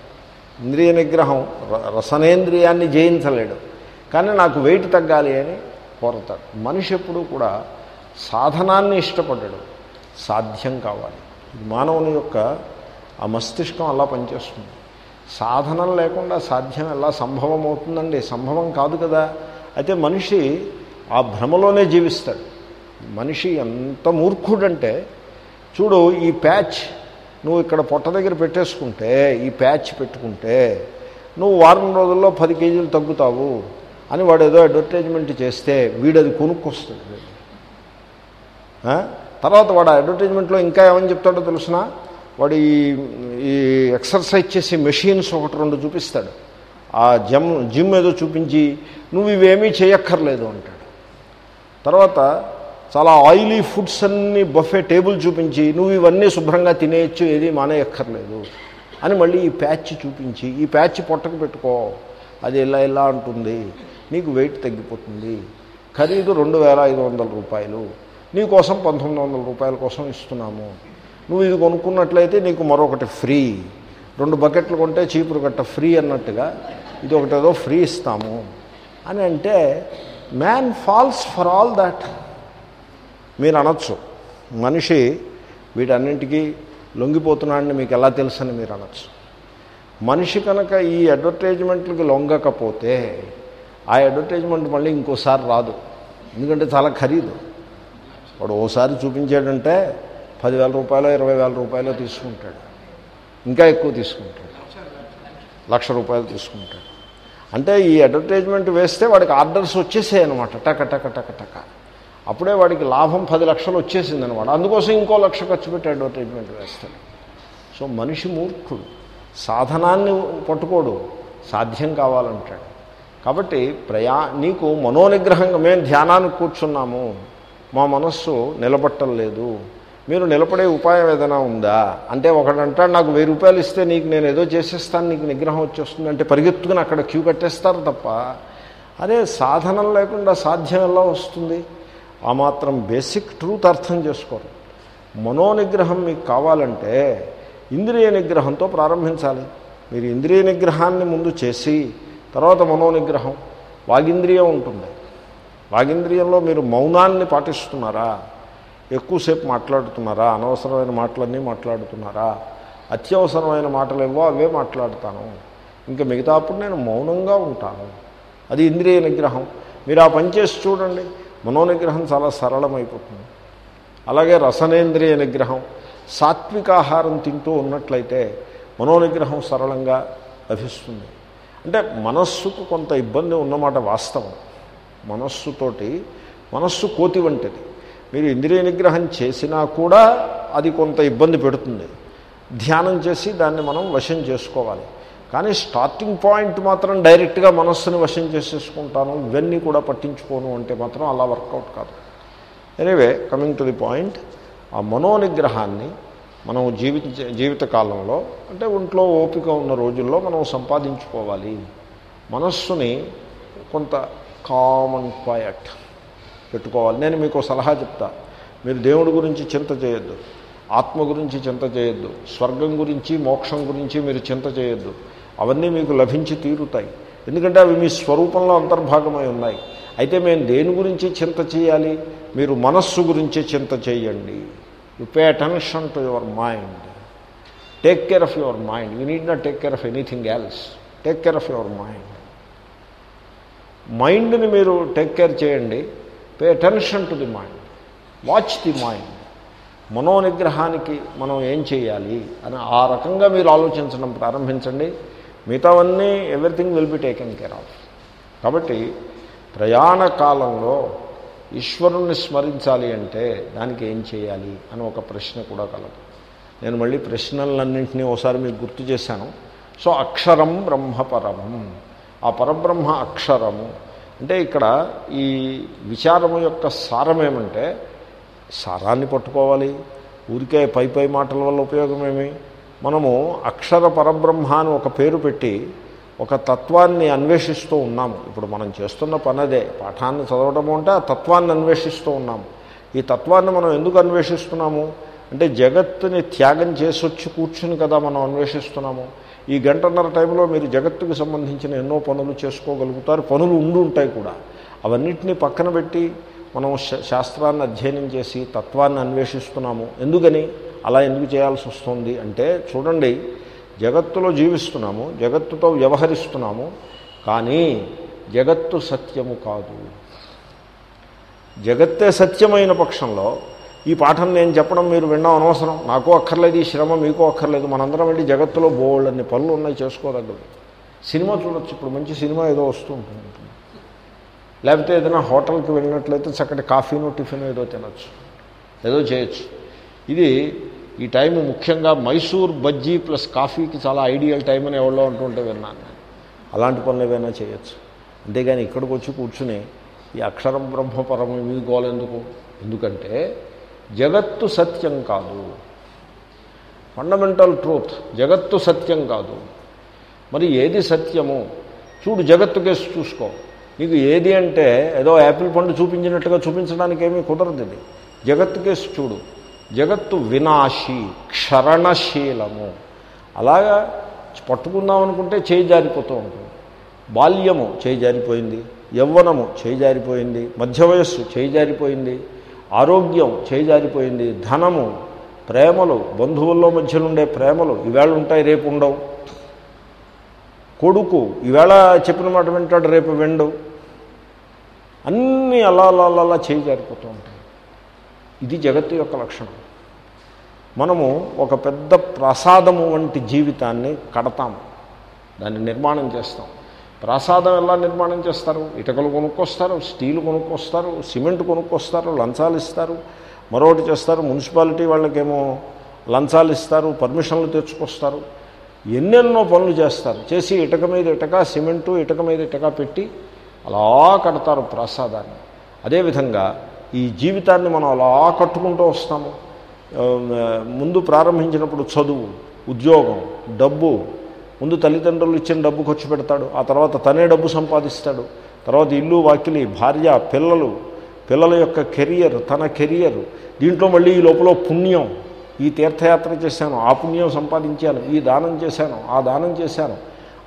ఇంద్రియ నిగ్రహం ర- రసనేంద్రియాన్ని జయించలేడు. కానీ నాకు వెయిట్ తగ్గాలి అని కోరతాడు మనిషి ఎప్పుడూ కూడా సాధనాన్ని ఇష్టపడ్డాడు సాధ్యం కావాలి. మానవుని యొక్క ఆ మస్తిష్కం అలా పనిచేస్తుంది. సాధనం లేకుండా సాధ్యం ఎలా సంభవం అవుతుందండి సంభవం కాదు కదా. అయితే మనిషి ఆ భ్రమలోనే జీవిస్తాడు. మనిషి ఎంత మూర్ఖుడంటే చూడు ఈ ప్యాచ్ నువ్వు ఇక్కడ పొట్ట దగ్గర పెట్టేసుకుంటే ఈ ప్యాచ్ పెట్టుకుంటే నువ్వు వారం రోజుల్లో పది కేజీలు తగ్గుతావు. అని వాడు ఏదో అడ్వర్టైజ్మెంట్ చేస్తే వీడు అది కొనుక్కొస్తుంది తర్వాత వాడు అడ్వర్టైజ్మెంట్లో ఇంకా ఏమని చెప్తాడో తెలుసిన? వాడు ఈ ఈ ఎక్సర్సైజ్ చేసే మెషిన్స్ ఒకటి రెండు చూపిస్తాడు. ఆ జమ్ జిమ్ ఏదో చూపించి నువ్వు ఇవేమీ చేయక్కర్లేదు అంటాడు. తర్వాత చాలా ఆయిలీ ఫుడ్స్ అన్ని బఫే టేబుల్ చూపించి నువ్వు ఇవన్నీ శుభ్రంగా తినేయచ్చు ఏది మానేయక్కర్లేదు అని మళ్ళీ ఈ ప్యాచ్ చూపించి ఈ ప్యాచ్ పొట్టకు పెట్టుకో. అది ఇలా ఇలా ఉంటుంది నీకు వెయిట్ తగ్గిపోతుంది. ఖరీదు రెండు వేల ఐదు వందల రూపాయలు. నీకోసం పంతొమ్మిది వందల రూపాయల కోసం ఇస్తున్నాము. నువ్వు ఇది కొనుక్కున్నట్లయితే నీకు మరొకటి ఫ్రీ రెండు బకెట్లు కొంటే చీపురు కట్ట ఫ్రీ అన్నట్టుగా ఇది ఒకటి ఏదో ఫ్రీ ఇస్తాము. అని అంటే man falls for all that మీరు అనొచ్చు. మనిషి వీటన్నింటికీ లొంగిపోతున్నాడని మీకు ఎలా తెలుసని మీరు అనొచ్చు. మనిషి కనుక ఈ అడ్వర్టైజ్మెంట్లకి లొంగకపోతే ఆ అడ్వర్టైజ్మెంట్ మళ్ళీ ఇంకోసారి రాదు. ఎందుకంటే చాలా ఖరీదు. వాడు ఓసారి చూపించాడంటే పదివేల రూపాయలు ఇరవై వేల రూపాయలు తీసుకుంటాడు. ఇంకా ఎక్కువ తీసుకుంటాడు. లక్ష రూపాయలు తీసుకుంటాడు. అంటే ఈ అడ్వర్టైజ్మెంట్ వేస్తే వాడికి ఆర్డర్స్ వచ్చేసాయి అనమాట టక టక టక టక. అప్పుడే వాడికి లాభం పది లక్షలు వచ్చేసింది అనమాట అందుకోసం ఇంకో లక్ష ఖర్చు పెట్టి అడ్వర్టైజ్మెంట్ వేస్తాడు. సో మనిషి మూర్ఖుడు. సాధనాన్ని పట్టుకోడు సాధ్యం కావాలంటాడు. కాబట్టి ప్రయా నీకు మనోనిగ్రహంగా మేము ధ్యానానికి కూర్చున్నాము మా మనస్సు నిలబట్టలేదు మీరు నిలబడే ఉపాయం ఏదైనా ఉందా? అంటే ఒకడంటాడు నాకు వెయ్యి రూపాయలు ఇస్తే నీకు నేను ఏదో చేసేస్తాను నీకు నిగ్రహం వచ్చేస్తుంది అంటే పరిగెత్తుకుని అక్కడ క్యూ కట్టేస్తారు తప్ప అదే సాధనం లేకుండా సాధ్యం ఎలా వస్తుంది? ఆ మాత్రం బేసిక్ ట్రూత్ అర్థం చేసుకోరు. మనోనిగ్రహం మీకు కావాలంటే ఇంద్రియ నిగ్రహంతో ప్రారంభించాలి. మీరు ఇంద్రియ నిగ్రహాన్ని ముందు చేసి తర్వాత మనోనిగ్రహం వాగింద్రియం ఉంటుంది. వాగింద్రియంలో మీరు మౌనాన్ని పాటిస్తున్నారా? ఎక్కువసేపు మాట్లాడుతున్నారా? అనవసరమైన మాటలన్నీ మాట్లాడుతున్నారా? అత్యవసరమైన మాటలు ఏవో అవే మాట్లాడతాను. ఇంకా మిగతా అప్పుడు నేను మౌనంగా ఉంటాను. అది ఇంద్రియ నిగ్రహం. మీరు ఆ పని చేసి చూడండి. మనోనిగ్రహం చాలా సరళమైపోతుంది. అలాగే రసనేంద్రియ నిగ్రహం. సాత్వికాహారం తింటూ ఉన్నట్లయితే మనోనిగ్రహం సరళంగా లభిస్తుంది. అంటే మనస్సుకు కొంత ఇబ్బంది ఉన్నమాట వాస్తవం. మనస్సుతోటి మనస్సు కోతి వంటిది. మీరు ఇంద్రియ నిగ్రహం చేసినా కూడా అది కొంత ఇబ్బంది పెడుతుంది. ధ్యానం చేసి దాన్ని మనం వశం చేసుకోవాలి. కానీ స్టార్టింగ్ పాయింట్ మాత్రం డైరెక్ట్గా మనస్సుని వశం చేసేసుకుంటాను. ఇవన్నీ కూడా పట్టించుకోను అంటే మాత్రం అలా వర్కౌట్ కాదు. Anyway coming to the point. ఆ మనోనిగ్రహాన్ని మనం జీవిత జీవితకాలంలో అంటే ఒంట్లో ఓపిక ఉన్న రోజుల్లో మనం సంపాదించుకోవాలి. మనస్సుని కొంత కామన్ క్వయట్ పెట్టుకోవాలి. నేను మీకు సలహా చెప్తా. మీరు దేవుడి గురించి చింత చేయొద్దు. ఆత్మ గురించి చింత చేయొద్దు. స్వర్గం గురించి మోక్షం గురించి మీరు చింత చేయొద్దు. అవన్నీ మీకు లభించి తీరుతాయి. ఎందుకంటే అవి మీ స్వరూపంలో అంతర్భాగమై ఉన్నాయి. అయితే మేము దేని గురించి చింత చేయాలి? మీరు మనస్సు గురించి చింత చేయండి. You pay attention to your mind take care of your mind you need not take care of anything else take care of your mind మైండ్ని మీరు టేక్ కేర్ చేయండి. Pay attention to the mind watch the mind మనోనిగ్రహానికి మనం ఏం చేయాలి అని ఆ రకంగా మీరు ఆలోచించడం ప్రారంభించండి. మిగతావన్నీ everything will be taken care of కాబట్టి ప్రయాణ కాలంలో ఈశ్వరుణ్ణి స్మరించాలి అంటే దానికి ఏం చేయాలి అని ఒక ప్రశ్న కూడా కలదు. నేను మళ్ళీ ప్రశ్నలన్నింటినీ ఒకసారి మీకు గుర్తు చేశాను. సో అక్షరం బ్రహ్మపరమం. ఆ పరబ్రహ్మ అక్షరము అంటే ఇక్కడ ఈ విచారము యొక్క సారం ఏమంటే సారాన్ని పట్టుకోవాలి. ఊరికే పై పై మాటల వల్ల ఉపయోగమేమి? మనము అక్షర పరబ్రహ్మ అని ఒక పేరు పెట్టి ఒక తత్వాన్ని అన్వేషిస్తూ ఉన్నాము. ఇప్పుడు మనం చేస్తున్న పని అదే. పాఠాన్ని చదవడం అంటే ఆ తత్వాన్ని అన్వేషిస్తూ ఉన్నాము. ఈ తత్వాన్ని మనం ఎందుకు అన్వేషిస్తున్నాము? అంటే జగత్తుని త్యాగం చేసి వచ్చి కూర్చుని కదా మనం అన్వేషిస్తున్నాము. ఈ గంటన్నర టైంలో మీరు జగత్తుకు సంబంధించిన ఎన్నో పనులు చేసుకోగలుగుతారు. పనులు ఉండి ఉంటాయి కూడా. అవన్నిటినీ పక్కన పెట్టి మనం శా- శాస్త్రాన్ని అధ్యయనం చేసి తత్వాన్ని అన్వేషిస్తున్నాము. ఎందుకని? అలా ఎందుకు చేయాల్సి వస్తుంది అంటే చూడండి జగత్తులో జీవిస్తున్నాము జగత్తుతో వ్యవహరిస్తున్నాము కానీ జగత్తు సత్యము కాదు. జగత్తే సత్యమైన పక్షంలో ఈ పాఠం నేను చెప్పడం మీరు వినడం అనవసరం. నాకు అక్కర్లేదు ఈ శ్రమ మీకు అక్కర్లేదు. మనందరం వెళ్ళి జగత్తులో బోల్డ్ పనులు ఉన్నాయి చేసుకోదగ్గవి. సినిమా చూడొచ్చు ఇప్పుడు మంచి సినిమా ఏదో వస్తూ ఉంటుంది. లేకపోతే ఏదైనా హోటల్కి వెళ్ళినట్లయితే చక్కటి కాఫీను టిఫిన్ ఏదో తినచ్చు. ఏదో చేయొచ్చు. ఇది ఈ టైం ముఖ్యంగా మైసూర్ బజ్జీ ప్లస్ కాఫీకి చాలా ఐడియల్ టైం అని ఎవరో అంటుంటే విన్నాను అలాంటి పనులు ఏవైనా చేయొచ్చు. అంతేగాని ఇక్కడికి వచ్చి కూర్చుని ఈ అక్షరం బ్రహ్మపరం మీ గోలెందుకు ఎందుకంటే జగత్తు సత్యం కాదు. ఫండమెంటల్ ట్రూత్ జగత్తు సత్యం కాదు. మరి ఏది సత్యము? చూడు జగత్తు కేసు చూసుకో. నీకు ఏది అంటే ఏదో యాపిల్ పండు చూపించినట్టుగా చూపించడానికి ఏమీ కుదరదు ఇది. జగత్తు కేసు చూడు. జగత్తు వినాశి క్షరణశీలము. అలాగా పట్టుకుందాం అనుకుంటే చేయి జారిపోతూ ఉంటుంది. బాల్యము చేయి జారిపోయింది యవ్వనము చేయి జారిపోయింది మధ్య వయస్సు చేయి జారిపోయింది ఆరోగ్యం చేయి జారిపోయింది ధనము ప్రేమలు బంధువుల్లో మధ్యలుండే ప్రేమలు ఈవేళ ఉంటాయి రేపు ఉండవు. కొడుకు ఈవేళ చెప్పిన మాట వింటాడు రేపు విండు. అన్నీ అలా అలా అలా చేయి జారిపోతూ ఉంటాయి ఇది జగత్తు యొక్క లక్షణం. మనము ఒక పెద్ద ప్రసాదము వంటి జీవితాన్ని కడతాము దాన్ని నిర్మాణం చేస్తాం. ప్రసాదం ఎలా నిర్మాణం చేస్తారు? ఇటుకలు కొనుక్కొస్తారు స్టీల్ కొనుక్కొస్తారు సిమెంట్ కొనుక్కొస్తారు లంచాలు ఇస్తారు. మరొకటి చేస్తారు మున్సిపాలిటీ వాళ్ళకేమో లంచాలు ఇస్తారు పర్మిషన్లు తెచ్చుకొస్తారు. ఎన్నెన్నో పనులు చేస్తారు. చేసి ఇటుక మీద ఇటక సిమెంటు ఇటక మీద ఇటక పెట్టి అలా కడతారు ప్రసాదాన్ని. అదేవిధంగా ఈ జీవితాన్ని మనం అలా కట్టుకుంటూ వస్తాము. ముందు ప్రారంభించినప్పుడు చదువు ఉద్యోగం డబ్బు. ముందు తల్లిదండ్రులు ఇచ్చిన డబ్బు ఖర్చు పెడతాడు. ఆ తర్వాత తనే డబ్బు సంపాదిస్తాడు. తర్వాత ఇల్లు వాకిలి భార్య పిల్లలు పిల్లల యొక్క కెరియర్ తన కెరియర్. దీంట్లో మళ్ళీ ఈ లోపల పుణ్యం. ఈ తీర్థయాత్ర చేశాను ఆ పుణ్యం సంపాదించాను ఈ దానం చేశాను ఆ దానం చేశాను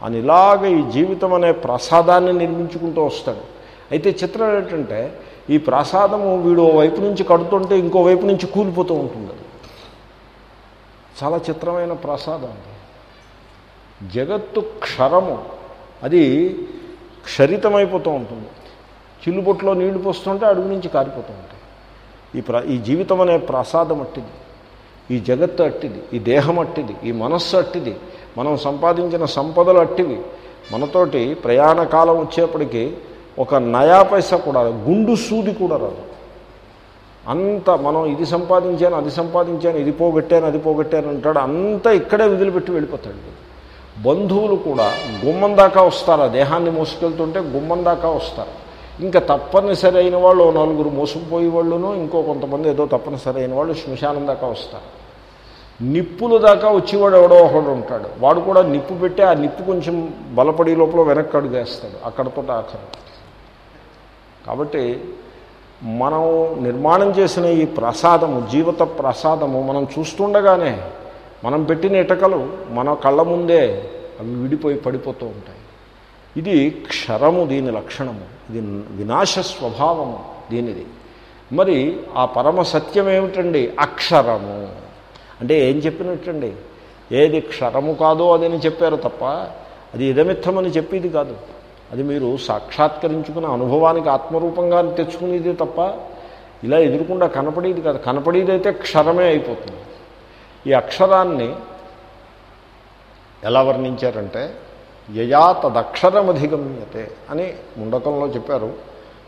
అని ఇలాగ ఈ జీవితం అనే ప్రసాదాన్ని నిర్మించుకుంటూ వస్తాడు. అయితే చిత్రం ఏంటంటే ఈ ప్రసాదము వీడు వైపు నుంచి కడుతుంటే ఇంకో వైపు నుంచి కూలిపోతూ ఉంటుంది అది. చాలా చిత్రమైన ప్రసాదం అది. జగత్తు క్షరము. అది క్షరితమైపోతూ ఉంటుంది. చిల్లుబొట్లో నీళ్ళు పోస్తుంటే అడుగు నుంచి కారిపోతూ ఉంటాయి. ఈ ప్ర ఈ జీవితం అనే ప్రసాదం అట్టిది. ఈ జగత్తు అట్టిది. ఈ దేహం అట్టిది. ఈ మనస్సు అట్టిది. మనం సంపాదించిన సంపదలు అట్టివి. మనతోటి ప్రయాణ కాలం వచ్చేప్పటికీ ఒక నయా పైసా కూడా గుండు సూది కూడా రాదు. అంత మనం ఇది సంపాదించాను అది సంపాదించాను ఇది పోగొట్టాను అది పోగొట్టాను అంటాడు. అంతా ఇక్కడే వదిలిపెట్టి వెళ్ళిపోతాడు. బంధువులు కూడా గుమ్మం దాకా వస్తారు. ఆ దేహాన్ని మోసుకెళ్తుంటే గుమ్మం దాకా వస్తారు. ఇంకా తప్పనిసరి అయిన వాళ్ళు నలుగురు మోసుకుపోయే వాళ్ళును ఇంకో కొంతమంది ఏదో తప్పనిసరి అయిన వాళ్ళు శ్మశానం దాకా వస్తారు. నిప్పుల దాకా వచ్చేవాడు ఎవడో ఒకడు ఉంటాడు. వాడు కూడా నిప్పు పెట్టి ఆ నిప్పు కొంచెం బలపడి లోపల వెనక్కడుగేస్తాడు అక్కడతో ఆఖరు. కాబట్టి మనం నిర్మాణం చేసిన ఈ ప్రసాదము జీవిత ప్రసాదము మనం చూస్తుండగానే మనం పెట్టిన ఇటకలు మన కళ్ళ ముందే అవి విడిపోయి పడిపోతూ ఉంటాయి. ఇది క్షరము దీని లక్షణము. ఇది వినాశ స్వభావము దీనిది. మరి ఆ పరమ సత్యం ఏమిటండి? అక్షరము. అంటే ఏం చెప్పినట్టండి? ఏది క్షరము కాదో అదని చెప్పారు తప్ప అది ఇదమిత్తమని చెప్పేది కాదు. అది మీరు సాక్షాత్కరించుకున్న అనుభవానికి ఆత్మరూపంగా తెచ్చుకునేది తప్ప ఇలా ఎదురుకుండా కనపడేది కాదు. కనపడేదైతే క్షరమే అయిపోతుంది. ఈ అక్షరాన్ని ఎలా వర్ణించారంటే యయా తదక్షరమధిగమ్యతే అని ముండకంలో చెప్పారు.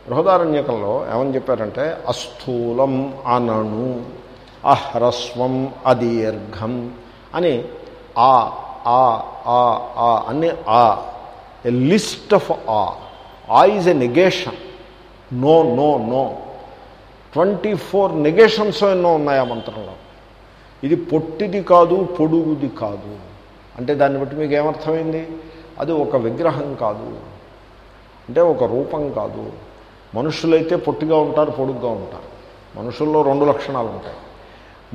బృహదారణ్యకంలో ఏమని చెప్పారంటే అస్థూలం అనను అహ్రస్వం అదీర్ఘం అని ఆ ఆ ఆ ఆ అన్ని ఆ ఎ list of uh uh is a negation no no no twenty four negations ఎన్నో ఉన్నాయి ఆ మంత్రంలో? ఇది పొట్టిది కాదు పొడుగుది కాదు. అంటే దాన్ని బట్టి మీకు ఏమర్థమైంది? అది ఒక విగ్రహం కాదు. అంటే ఒక రూపం కాదు. మనుషులైతే పొట్టిగా ఉంటారు పొడుగ్గా ఉంటారు. మనుషుల్లో రెండు లక్షణాలు ఉంటాయి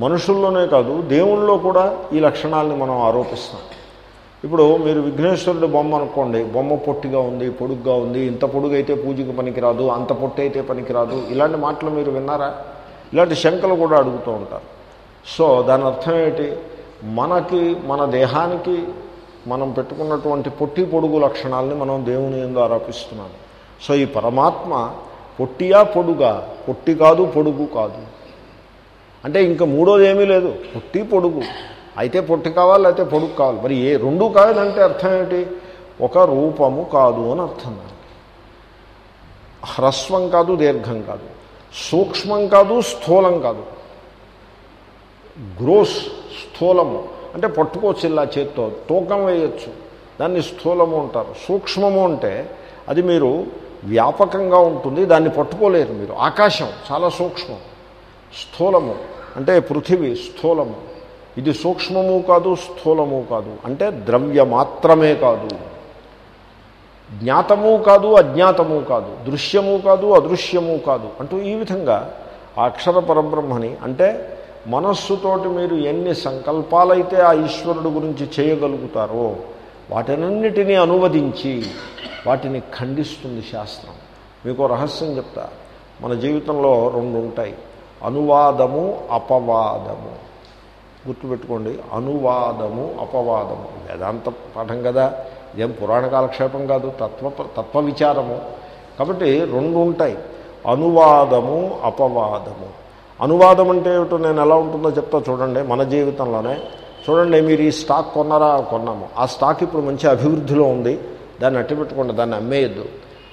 మనుషుల్లోనే కాదు దేవుళ్ళలో కూడా ఈ లక్షణాలని మనం ఆరోపిస్తాం ఇప్పుడు మీరు విఘ్నేశ్వరుడు బొమ్మ అనుకోండి బొమ్మ పొట్టిగా ఉంది పొడుగ్గా ఉంది ఇంత పొడుగైతే పూజకు పూజకి పనికిరాదు అంత పొట్టి అయితే పనికిరాదు ఇలాంటి మాటలు మీరు విన్నారా? ఇలాంటి శంకలు కూడా అడుగుతూ ఉంటారు. సో దాని అర్థం ఏంటి? మనకి మన దేహానికి మనం పెట్టుకున్నటువంటి పొట్టి పొడుగు లక్షణాలని మనం దేవుని ఎందు ఆరోపిస్తున్నాం. సో ఈ పరమాత్మ పొట్టియా పొడుగా పొట్టి కాదు పొడుగు కాదు. అంటే ఇంకా మూడోది ఏమీ లేదు. పొట్టి పొడుగు. అయితే పొట్టి కావాలి లేకపోతే పొడుగు కావాలి. మరి ఏ రెండు కాదంటే అర్థం ఏంటి ఒక రూపము కాదు అని అర్థం. దానికి హ్రస్వం కాదు దీర్ఘం కాదు. సూక్ష్మం కాదు స్థూలం కాదు. గ్రోస్ స్థూలము. అంటే పట్టుకోవచ్చు ఇలా చేత్తో తూకం వేయచ్చు. దాన్ని స్థూలము అంటారు. సూక్ష్మము అంటే అది మీరు వ్యాపకంగా ఉంటుంది దాన్ని పట్టుకోలేరు మీరు. ఆకాశం చాలా సూక్ష్మం. స్థూలము. అంటే పృథివీ స్థూలము. ఇది సూక్ష్మము కాదు స్థూలము కాదు. అంటే ద్రవ్య మాత్రమే కాదు. జ్ఞాతము కాదు అజ్ఞాతము కాదు. దృశ్యము కాదు అదృశ్యము కాదు. అంటూ ఈ విధంగా ఆ అక్షర పరబ్రహ్మని అంటే మనస్సుతోటి మీరు ఎన్ని సంకల్పాలైతే ఆ ఈశ్వరుడు గురించి చేయగలుగుతారో వాటినన్నిటినీ అనువదించి వాటిని ఖండిస్తుంది శాస్త్రం. మీకు రహస్యం చెప్తా. మన జీవితంలో రెండు ఉంటాయి అనువాదము అపవాదము. గుర్తుపెట్టుకోండి. అనువాదము అపవాదము. వేదాంత పాఠం కదా. ఇదేం పురాణ కాలక్షేపం కాదు తత్వ తత్వ విచారము. కాబట్టి రెండు ఉంటాయి. అనువాదము అపవాదము. అనువాదం అంటే ఏమిటో నేను ఎలా ఉంటుందో చెప్తా చూడండి మన జీవితంలోనే. చూడండి మీరు ఈ స్టాక్ కొన్నారా? కొన్నాము. ఆ స్టాక్ ఇప్పుడు మంచి అభివృద్ధిలో ఉంది. దాన్ని అట్టి పెట్టుకోండి దాన్ని అమ్మేయద్దు.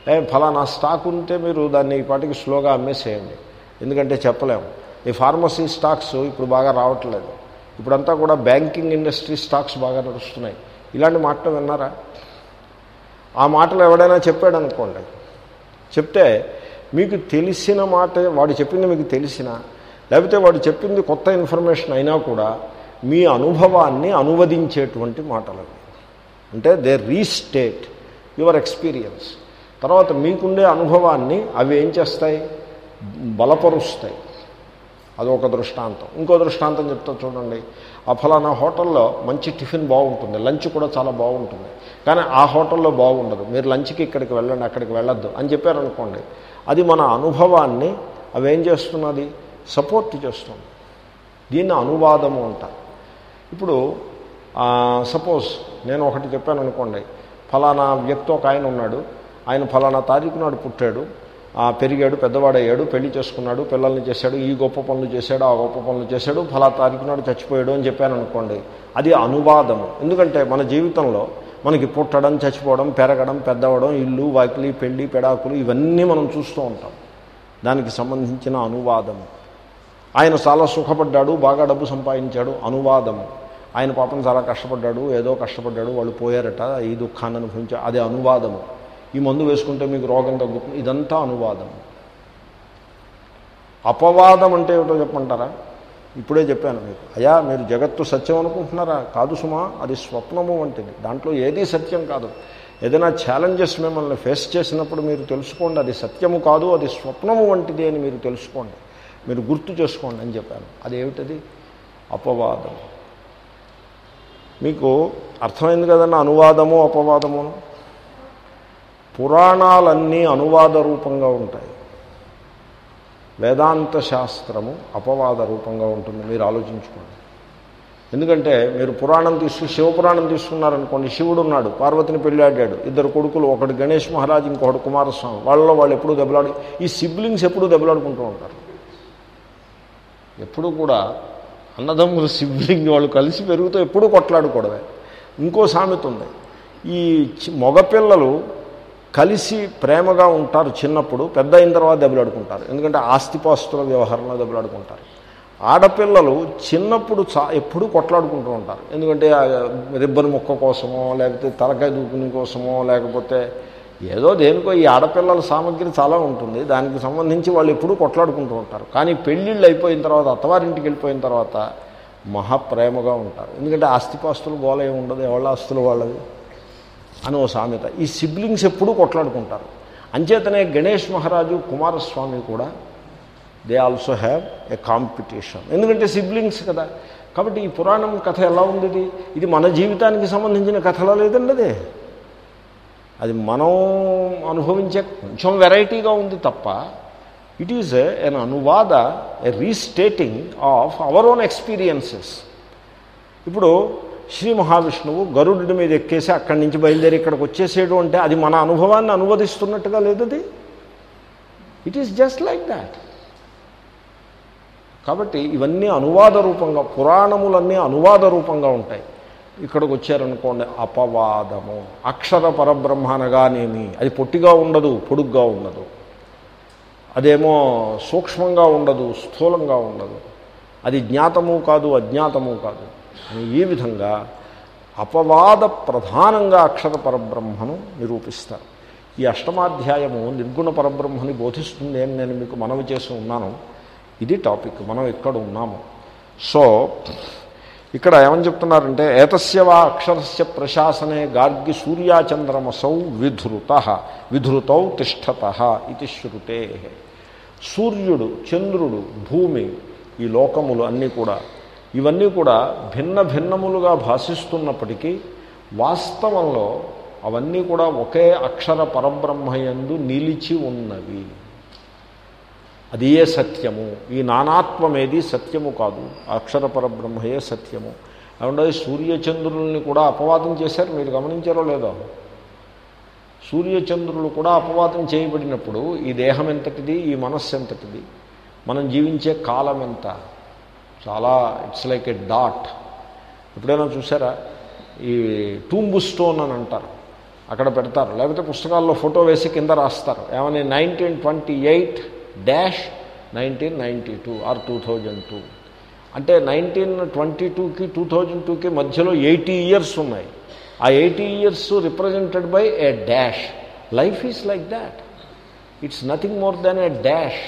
ఏ ఫలానా స్టాక్ ఉంటే మీరు దాన్ని ఈ పాటికి స్లోగా అమ్మేసేయండి. ఎందుకంటే చెప్పలేము. ఈ ఫార్మసీ స్టాక్స్ ఇప్పుడు బాగా రావట్లేదు. ఇప్పుడంతా కూడా బ్యాంకింగ్ ఇండస్ట్రీ స్టాక్స్ బాగా నడుస్తున్నాయి. ఇలాంటి మాటలు విన్నారా? ఆ మాటలు ఎవడైనా చెప్పాడు అనుకోండి చెప్తే మీకు తెలిసిన మాట వాడు చెప్పింది మీకు తెలిసిన లేకపోతే వాడు చెప్పింది కొత్త ఇన్ఫర్మేషన్ అయినా కూడా మీ అనుభవాన్ని అనువదించేటువంటి మాటలు అంటే దే రీస్టేట్ యువర్ ఎక్స్పీరియన్స్. తర్వాత మీకుండే అనుభవాన్ని అవి ఏం చేస్తాయి? బలపరుస్తాయి. అదొక దృష్టాంతం. ఇంకో దృష్టాంతం చెప్తా చూడండి. ఆ ఫలానా హోటల్లో మంచి టిఫిన్ బాగుంటుంది. లంచ్ కూడా చాలా బాగుంటుంది. కానీ ఆ హోటల్లో బాగుండదు. మీరు లంచ్కి ఇక్కడికి వెళ్ళండి అక్కడికి వెళ్ళొద్దు అని చెప్పారనుకోండి. అది మన అనుభవాన్ని అవి ఏం చేస్తున్నది? సపోర్ట్ చేస్తుంది. దీన్ని అనువాదము అంటారు ఇప్పుడు సపోజ్ నేను ఒకటి చెప్పాను అనుకోండి ఫలానా వ్యక్తి ఒక ఆయన ఉన్నాడు. ఆయన ఫలానా తారీఖు నాడు పుట్టాడు. పెరిగాడు పెద్దవాడయ్యాడు పెళ్ళి చేసుకున్నాడు పిల్లల్ని చేశాడు ఈ గొప్ప పనులు చేశాడు ఆ గొప్ప పనులు చేశాడు ఫలా తారీఖు నాడు చచ్చిపోయాడు అని చెప్పాను అనుకోండి అది అనువాదము. ఎందుకంటే మన జీవితంలో మనకి పుట్టడం చచ్చిపోవడం పెరగడం పెద్దవడం ఇల్లు వాకిలి పెళ్ళి పెడాకులు ఇవన్నీ మనం చూస్తూ ఉంటాం. దానికి సంబంధించిన అనువాదము. ఆయన చాలా సుఖపడ్డాడు బాగా డబ్బు సంపాదించాడు అనువాదము. ఆయన పాపం చాలా కష్టపడ్డాడు ఏదో కష్టపడ్డాడు వాళ్ళు పోయారట ఈ దుఃఖాన్ని అనుభవించారు అది అనువాదము. ఈ మందు వేసుకుంటే మీకు రోగం తగ్గుతుంది. ఇదంతా అనువాదం. అపవాదం అంటే ఏమిటో చెప్పంటారా ఇప్పుడే చెప్పాను మీకు. అయ్యా మీరు జగత్తు సత్యం అనుకుంటున్నారా? కాదు సుమా అది స్వప్నము వంటిది. దాంట్లో ఏదీ సత్యం కాదు. ఏదైనా ఛాలెంజెస్ మిమ్మల్ని ఫేస్ చేసినప్పుడు మీరు తెలుసుకోండి అది సత్యము కాదు అది స్వప్నము వంటిది అని మీరు తెలుసుకోండి. మీరు గుర్తు చేసుకోండి అని చెప్పాను. అది అపవాదం. మీకు అర్థమైంది కదన్న అనువాదము అపవాదమును పురాణాలన్నీ అనువాద రూపంగా ఉంటాయి. వేదాంత శాస్త్రము అపవాద రూపంగా ఉంటుంది. మీరు ఆలోచించుకోండి. ఎందుకంటే మీరు పురాణం తీసుకు శివపురాణం తీసుకున్నారనుకోండి శివుడు ఉన్నాడు పార్వతిని పెళ్ళాడాడు ఇద్దరు కొడుకులు ఒకడు గణేష్ మహారాజ్ ఇంకొకడు కుమారస్వామి వాళ్ళలో వాళ్ళు ఎప్పుడూ దెబ్బలాడు ఈ సిబ్లింగ్స్ ఎప్పుడూ దెబ్బలాడుకుంటూ ఉంటారు. ఎప్పుడు కూడా అన్నదమ్ములు సిబ్లింగ్ వాళ్ళు కలిసి పెరుగుతూ ఎప్పుడూ కొట్లాడుకోవడమే. ఇంకో సామెత ఉంది. ఈ చి- మగపిల్లలు కలిసి ప్రేమగా ఉంటారు చిన్నప్పుడు పెద్ద అయిన తర్వాత దెబ్బలాడుకుంటారు. ఎందుకంటే ఆస్తిపాస్తుల వ్యవహారంలో దెబ్బలాడుకుంటారు. ఆడపిల్లలు చిన్నప్పుడు చా ఎప్పుడూ కొట్లాడుకుంటూ ఉంటారు. ఎందుకంటే రిబ్బన్ ముక్క కోసమో లేకపోతే తలకాయ దూకుని కోసమో లేకపోతే ఏదో దేనికో ఈ ఆడపిల్లల సామగ్రి చాలా ఉంటుంది. దానికి సంబంధించి వాళ్ళు ఎప్పుడూ కొట్లాడుకుంటూ ఉంటారు. కానీ పెళ్ళిళ్ళు అయిపోయిన తర్వాత అత్తవారింటికి వెళ్ళిపోయిన తర్వాత మహా ప్రేమగా ఉంటారు. ఎందుకంటే ఆస్తిపాస్తులు గోల ఏమి ఉండదు. ఎవళ్ళ ఆస్తులు వాళ్ళది అని ఓ సామెత. ఈ సిబ్లింగ్స్ ఎప్పుడూ కొట్లాడుకుంటారు. అంచేతనే గణేష్ మహారాజు కుమారస్వామి కూడా they also have a competition ఎందుకంటే సిబ్లింగ్స్ కదా. కాబట్టి ఈ పురాణం కథ ఎలా ఉంది ఇది ఇది మన జీవితానికి సంబంధించిన కథలా లేదండి అదే అది మనం అనుభవించే కొంచెం వెరైటీగా ఉంది తప్ప ఇట్ ఈజ్ ఎన్ అనువాద a restating of our own experiences ఇప్పుడు శ్రీ మహావిష్ణువు గరుడి మీద ఎక్కేసి అక్కడి నుంచి బయలుదేరి ఇక్కడికి వచ్చేసేడు అంటే అది మన అనుభవాన్ని అనువదిస్తున్నట్టుగా లేదు అది? It is just like that కాబట్టి ఇవన్నీ అనువాద రూపంగా పురాణములన్నీ అనువాద రూపంగా ఉంటాయి. ఇక్కడికి వచ్చారనుకోండి అపవాదము అక్షర పరబ్రహ్మ అనగానేమి అది పొట్టిగా ఉండదు పొడుగ్గా ఉండదు. అదేమో సూక్ష్మంగా ఉండదు స్థూలంగా ఉండదు. అది జ్ఞాతము కాదు అజ్ఞాతము కాదు. అని ఈ విధంగా అపవాద ప్రధానంగా అక్షర పరబ్రహ్మను నిరూపిస్తారు. ఈ అష్టమాధ్యాయము నిర్గుణ పరబ్రహ్మని బోధిస్తుంది అని నేను మీకు మనవి చేసి ఉన్నాను. ఇది టాపిక్. మనం ఇక్కడ ఉన్నాము? సో ఇక్కడ ఏమని చెప్తున్నారంటే ఏతస్య వా అక్షరస్య ప్రశాసనే గార్గి సూర్యాచంద్రమసౌ విధృత విధృతౌ తిష్టత ఇది శృతే. సూర్యుడు చంద్రుడు భూమి ఈ లోకములు అన్నీ కూడా ఇవన్నీ కూడా భిన్న భిన్నములుగా భాషిస్తున్నప్పటికీ వాస్తవంలో అవన్నీ కూడా ఒకే అక్షర పరబ్రహ్మయందు నిలిచి ఉన్నవి. అది ఏ సత్యము? ఈ నానాత్మమేది సత్యము కాదు. అక్షర పరబ్రహ్మయే సత్యము. ఏమంటే సూర్యచంద్రుల్ని కూడా అపవాదం చేశారు. మీరు గమనించారో లేదో? సూర్యచంద్రులు కూడా అపవాదం చేయబడినప్పుడు ఈ దేహం ఎంతటిది? ఈ మనస్సు ఎంతటిది? మనం జీవించే కాలం ఎంత చాలా ఇట్స్ లైక్ ఎ డాట్ ఎప్పుడైనా చూసారా? ఈ టూంబు స్టోన్ అని అంటారు. అక్కడ పెడతారు. లేకపోతే పుస్తకాల్లో ఫోటో వేసి కింద రాస్తారు. ఏమని? Nineteen twenty eight dash nineteen ninety two or two thousand two అంటే నైన్టీన్ ట్వంటీ టూకి టూ థౌజండ్ టూకి మధ్యలో ఎయిటీ ఇయర్స్ ఉన్నాయి. ఆ eighty years represented by a dash life is like that it's nothing more than a dash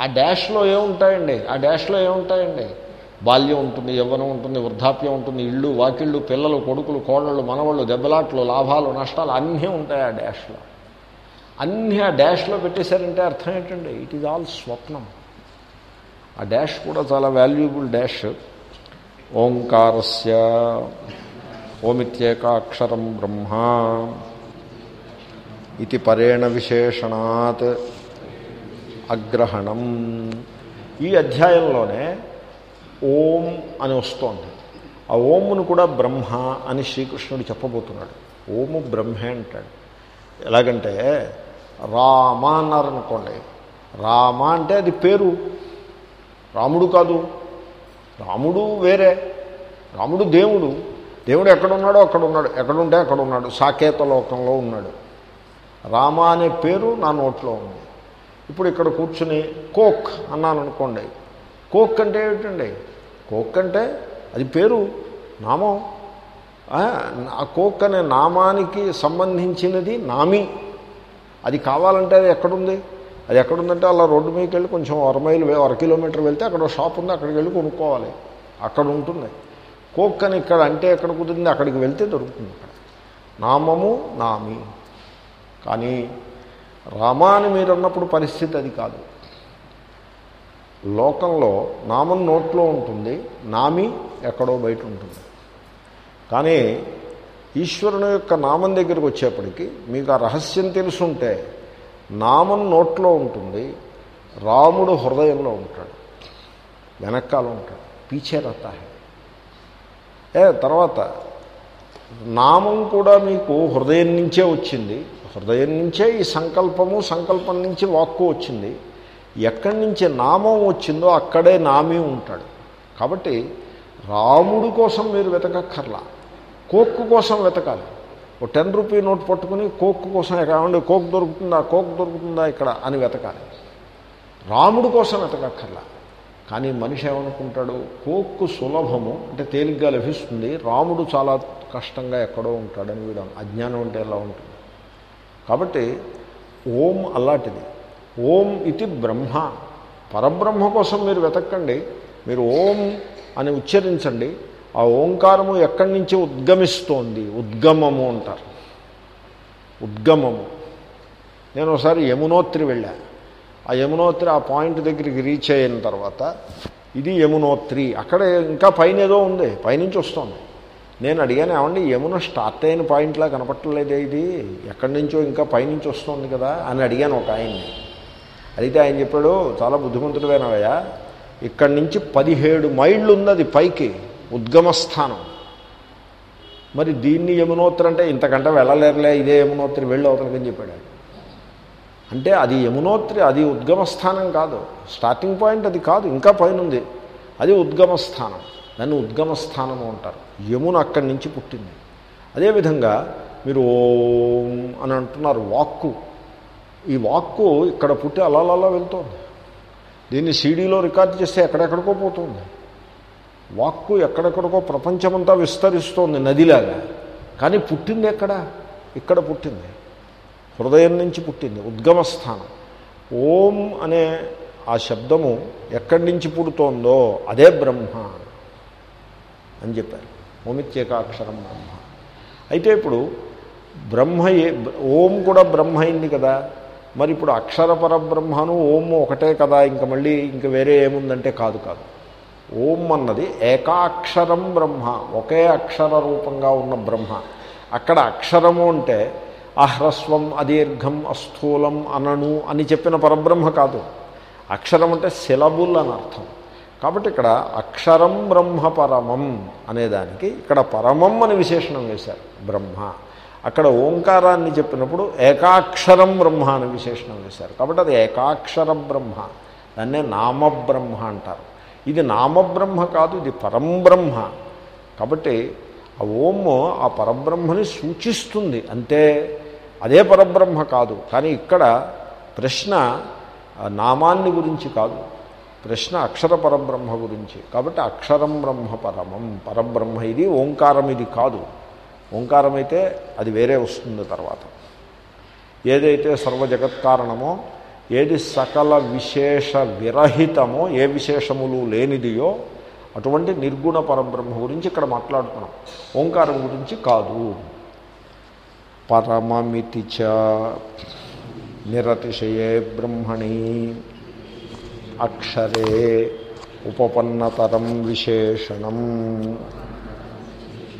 ఆ డాష్లో ఏముంటాయండి? ఆ డాష్లో ఏముంటాయండి? బాల్యం ఉంటుంది యవ్వనం ఉంటుంది వృద్ధాప్యం ఉంటుంది ఇళ్ళు వాకిళ్ళు పిల్లలు కొడుకులు కోడళ్ళు మనవాళ్ళు దెబ్బలాట్లు లాభాలు నష్టాలు అన్నీ ఉంటాయి ఆ డాష్లో. అన్నీ ఆ డాష్లో పెట్టేశారంటే అర్థం ఏంటండి? ఇట్ ఈజ్ ఆల్ స్వప్నం. ఆ డాష్ కూడా చాలా వాల్యుయబుల్ డాష్. ఓంకారస్య ఓమిత్యేకాక్షరం బ్రహ్మ. ఇది పరేణ విశేషణాత్. అగ్రహణం. ఈ అధ్యాయంలోనే ఓం అని వస్తోంది. ఆ ఓమును కూడా బ్రహ్మ అని శ్రీకృష్ణుడు చెప్పబోతున్నాడు. ఓము బ్రహ్మే అంటాడు. ఎలాగంటే రామ అన్నారనుకోండి రామ అంటే అది పేరు. రాముడు కాదు. రాముడు వేరే. రాముడు దేవుడు. దేవుడు ఎక్కడున్నాడో అక్కడ ఉన్నాడు. ఎక్కడుంటే అక్కడ ఉన్నాడు. సాకేత లోకంలో ఉన్నాడు. రామ అనే పేరు నా నోట్లో ఉంది. ఇప్పుడు ఇక్కడ కూర్చుని కోక్ అన్నాను అనుకోండి కోక్ అంటే ఏమిటండి? కోక్ అంటే అది పేరు నామం. ఆ కోక్ అనే నామానికి సంబంధించినది నామి. అది కావాలంటే అది ఎక్కడుంది? అది ఎక్కడుందంటే అలా రోడ్డు మీదకి వెళ్ళి కొంచెం అర మైలు అర కిలోమీటర్ వెళ్తే అక్కడ షాప్ ఉంది అక్కడికి వెళ్ళి కొనుక్కోవాలి. అక్కడ ఉంటుంది. కోక్ అని ఇక్కడ అంటే ఎక్కడ కుదిరింది? అక్కడికి వెళ్తే దొరుకుతుంది అక్కడ. నామము నామి. కానీ రామ అని మీరు అన్నప్పుడు పరిస్థితి అది కాదు. లోకంలో నామం నోట్లో ఉంటుంది నామి ఎక్కడో బయట ఉంటుంది. కానీ ఈశ్వరుని యొక్క నామం దగ్గరికి వచ్చేప్పటికీ మీకు ఆ రహస్యం తెలుసుంటే నామం నోట్లో ఉంటుంది రాముడు హృదయంలో ఉంటాడు వెనకాల ఉంటాడు పీచే రత ఏ తర్వాత నామం కూడా మీకు హృదయం నుంచే వచ్చింది హృదయం నుంచే ఈ సంకల్పము సంకల్పం నుంచి వాక్కు వచ్చింది. ఎక్కడి నుంచి నామం వచ్చిందో అక్కడే నామీ ఉంటాడు. కాబట్టి రాముడు కోసం మీరు వెతకక్కర్లా. కోక్కు కోసం వెతకాలి. ఓ టెన్ రూపీ నోట్ పట్టుకుని కోక్కు కోసం ఏమండి కోక్ దొరుకుతుందా కోక్ దొరుకుతుందా ఇక్కడ అని వెతకాలి. రాముడు కోసం వెతకక్కర్లా. కానీ మనిషి ఏమనుకుంటాడు కోక్కు సులభము అంటే తేలిగ్గా లభిస్తుంది రాముడు చాలా కష్టంగా ఎక్కడో ఉంటాడని వీడు అజ్ఞానం అంటే ఎలా ఉంటుంది? కాబట్టి ఓం అలాంటిది. ఓం ఇది బ్రహ్మ. పరబ్రహ్మ కోసం మీరు వెతకండి. మీరు ఓం అని ఉచ్చరించండి. ఆ ఓంకారము ఎక్కడి నుంచి ఉద్గమిస్తోంది? ఉద్గమము అంటారు. ఉద్గమము. నేను ఒకసారి యమునోత్రి వెళ్ళా. ఆ యమునోత్రి ఆ పాయింట్ దగ్గరికి రీచ్ అయిన తర్వాత ఇది యమునోత్రి. అక్కడ ఇంకా పైన ఏదో ఉంది. పైనుంచి వస్తుంది. నేను అడిగాను ఏమండి యమున స్టార్ట్ అయిన పాయింట్లా కనపట్టలేదే ఇది? ఎక్కడి నుంచో ఇంకా పైనుంచి వస్తుంది కదా? అని అడిగాను ఒక ఆయన్ని. అడిగితే ఆయన చెప్పాడు చాలా బుద్ధిమంతుడువేనవయ్యా. ఇక్కడి నుంచి పదిహేడు మైళ్ళు ఉన్నది పైకి ఉద్గమస్థానం. మరి దీన్ని యమునోత్రి అంటే ఇంతకంటే వెళ్ళలేరులే ఇదే యమునోత్రి వెళ్ళి అవుతుందని చెప్పాడు అంటే అది యమునోత్రి అది ఉద్గమస్థానం కాదు. స్టార్టింగ్ పాయింట్ అది కాదు ఇంకా పైన ఉంది అది ఉద్గమస్థానం. దాన్ని ఉద్గమస్థానము అంటారు. యమున అక్కడి నుంచి పుట్టింది. అదేవిధంగా మీరు ఓం అని అంటున్నారు వాక్కు. ఈ వాక్కు ఇక్కడ పుట్టి అలా వెళ్తోంది. దీన్ని సీడీలో రికార్డు చేస్తే ఎక్కడెక్కడికో పోతుంది. వాక్కు ఎక్కడెక్కడికో ప్రపంచమంతా విస్తరిస్తోంది నదిలాగా. కానీ పుట్టింది ఎక్కడ? ఇక్కడ పుట్టింది. హృదయం నుంచి పుట్టింది ఉద్గమస్థానం. ఓం అనే ఆ శబ్దము ఎక్కడి నుంచి పుడుతోందో అదే బ్రహ్మ. అని చెప్పారు. ఓమిత్యేకాక్షరం బ్రహ్మ. అయితే ఇప్పుడు బ్రహ్మ ఏ ఓం కూడా బ్రహ్మ అయింది కదా. మరి ఇప్పుడు అక్షర పరబ్రహ్మను ఓం ఒకటే కదా ఇంకా మళ్ళీ ఇంకా వేరే ఏముందంటే కాదు కాదు. ఓం అన్నది ఏకాక్షరం బ్రహ్మ ఒకే అక్షర రూపంగా ఉన్న బ్రహ్మ. అక్కడ అక్షరము అంటే అహ్రస్వం అదీర్ఘం అస్థూలం అనను అని చెప్పిన పరబ్రహ్మ కాదు. అక్షరం అంటే సిలబుల్ అని అర్థం. కాబట్టి ఇక్కడ అక్షరం బ్రహ్మ పరమం అనేదానికి ఇక్కడ పరమం అని విశేషణం వేశారు బ్రహ్మ. అక్కడ ఓంకారాన్ని చెప్పినప్పుడు ఏకాక్షరం బ్రహ్మ అని విశేషణం వేశారు. కాబట్టి అది ఏకాక్షర బ్రహ్మ దాన్నే నామబ్రహ్మ అంటారు. ఇది నామబ్రహ్మ కాదు ఇది పరంబ్రహ్మ. కాబట్టి ఆ ఓము ఆ పరబ్రహ్మని సూచిస్తుంది అంతే. అదే పరబ్రహ్మ కాదు కానీ ఇక్కడ ప్రశ్న నామాన్ని గురించి కాదు. ప్రశ్న అక్షర పరబ్రహ్మ గురించి. కాబట్టి అక్షరం బ్రహ్మ పరమం. పరబ్రహ్మ ఇది ఓంకారం ఇది కాదు. ఓంకారం అయితే అది వేరే వస్తుంది తర్వాత. ఏదైతే సర్వజగత్కారణమో ఏది సకల విశేష విరహితమో ఏ విశేషములు లేనిదియో అటువంటి నిర్గుణ పరబ్రహ్మ గురించి ఇక్కడ మాట్లాడుతున్నాం. ఓంకారం గురించి కాదు. పరమమితి చ నిరతిశయే బ్రహ్మణి. అక్షరే ఉపపన్నతరం విశేషణం.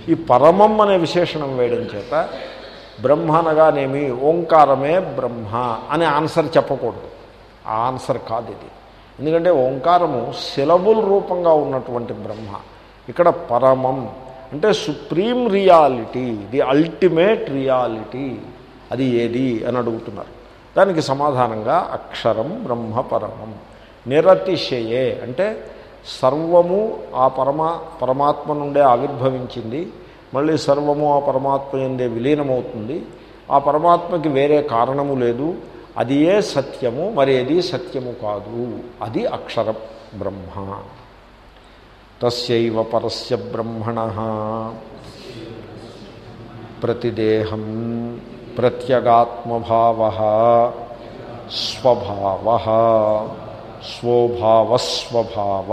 ఈ పరమం అనే విశేషణం వేయడం చేత బ్రహ్మ అనగానేమి ఓంకారమే బ్రహ్మ అనే ఆన్సర్ చెప్పకూడదు. ఆ ఆన్సర్ కాదు ఇది. ఎందుకంటే ఓంకారము సిలబుల్ రూపంగా ఉన్నటువంటి బ్రహ్మ. ఇక్కడ పరమం అంటే supreme reality the ultimate reality. అది ఏది అని అడుగుతున్నారు. దానికి సమాధానంగా అక్షరం బ్రహ్మ పరమం. నిరతిశయే. అంటే సర్వము ఆ పరమా పరమాత్మ నుండే ఆవిర్భవించింది మళ్ళీ సర్వము ఆ పరమాత్మ ఎందే విలీనమవుతుంది. ఆ పరమాత్మకి వేరే కారణము లేదు. అది ఏ సత్యము మరేది సత్యము కాదు. అది అక్షర బ్రహ్మ. తస్యైవ పరస్య బ్రహ్మణ. ప్రతిదేహం ప్రత్యగాత్మభావ. స్వభావ. స్వభావస్వభావ.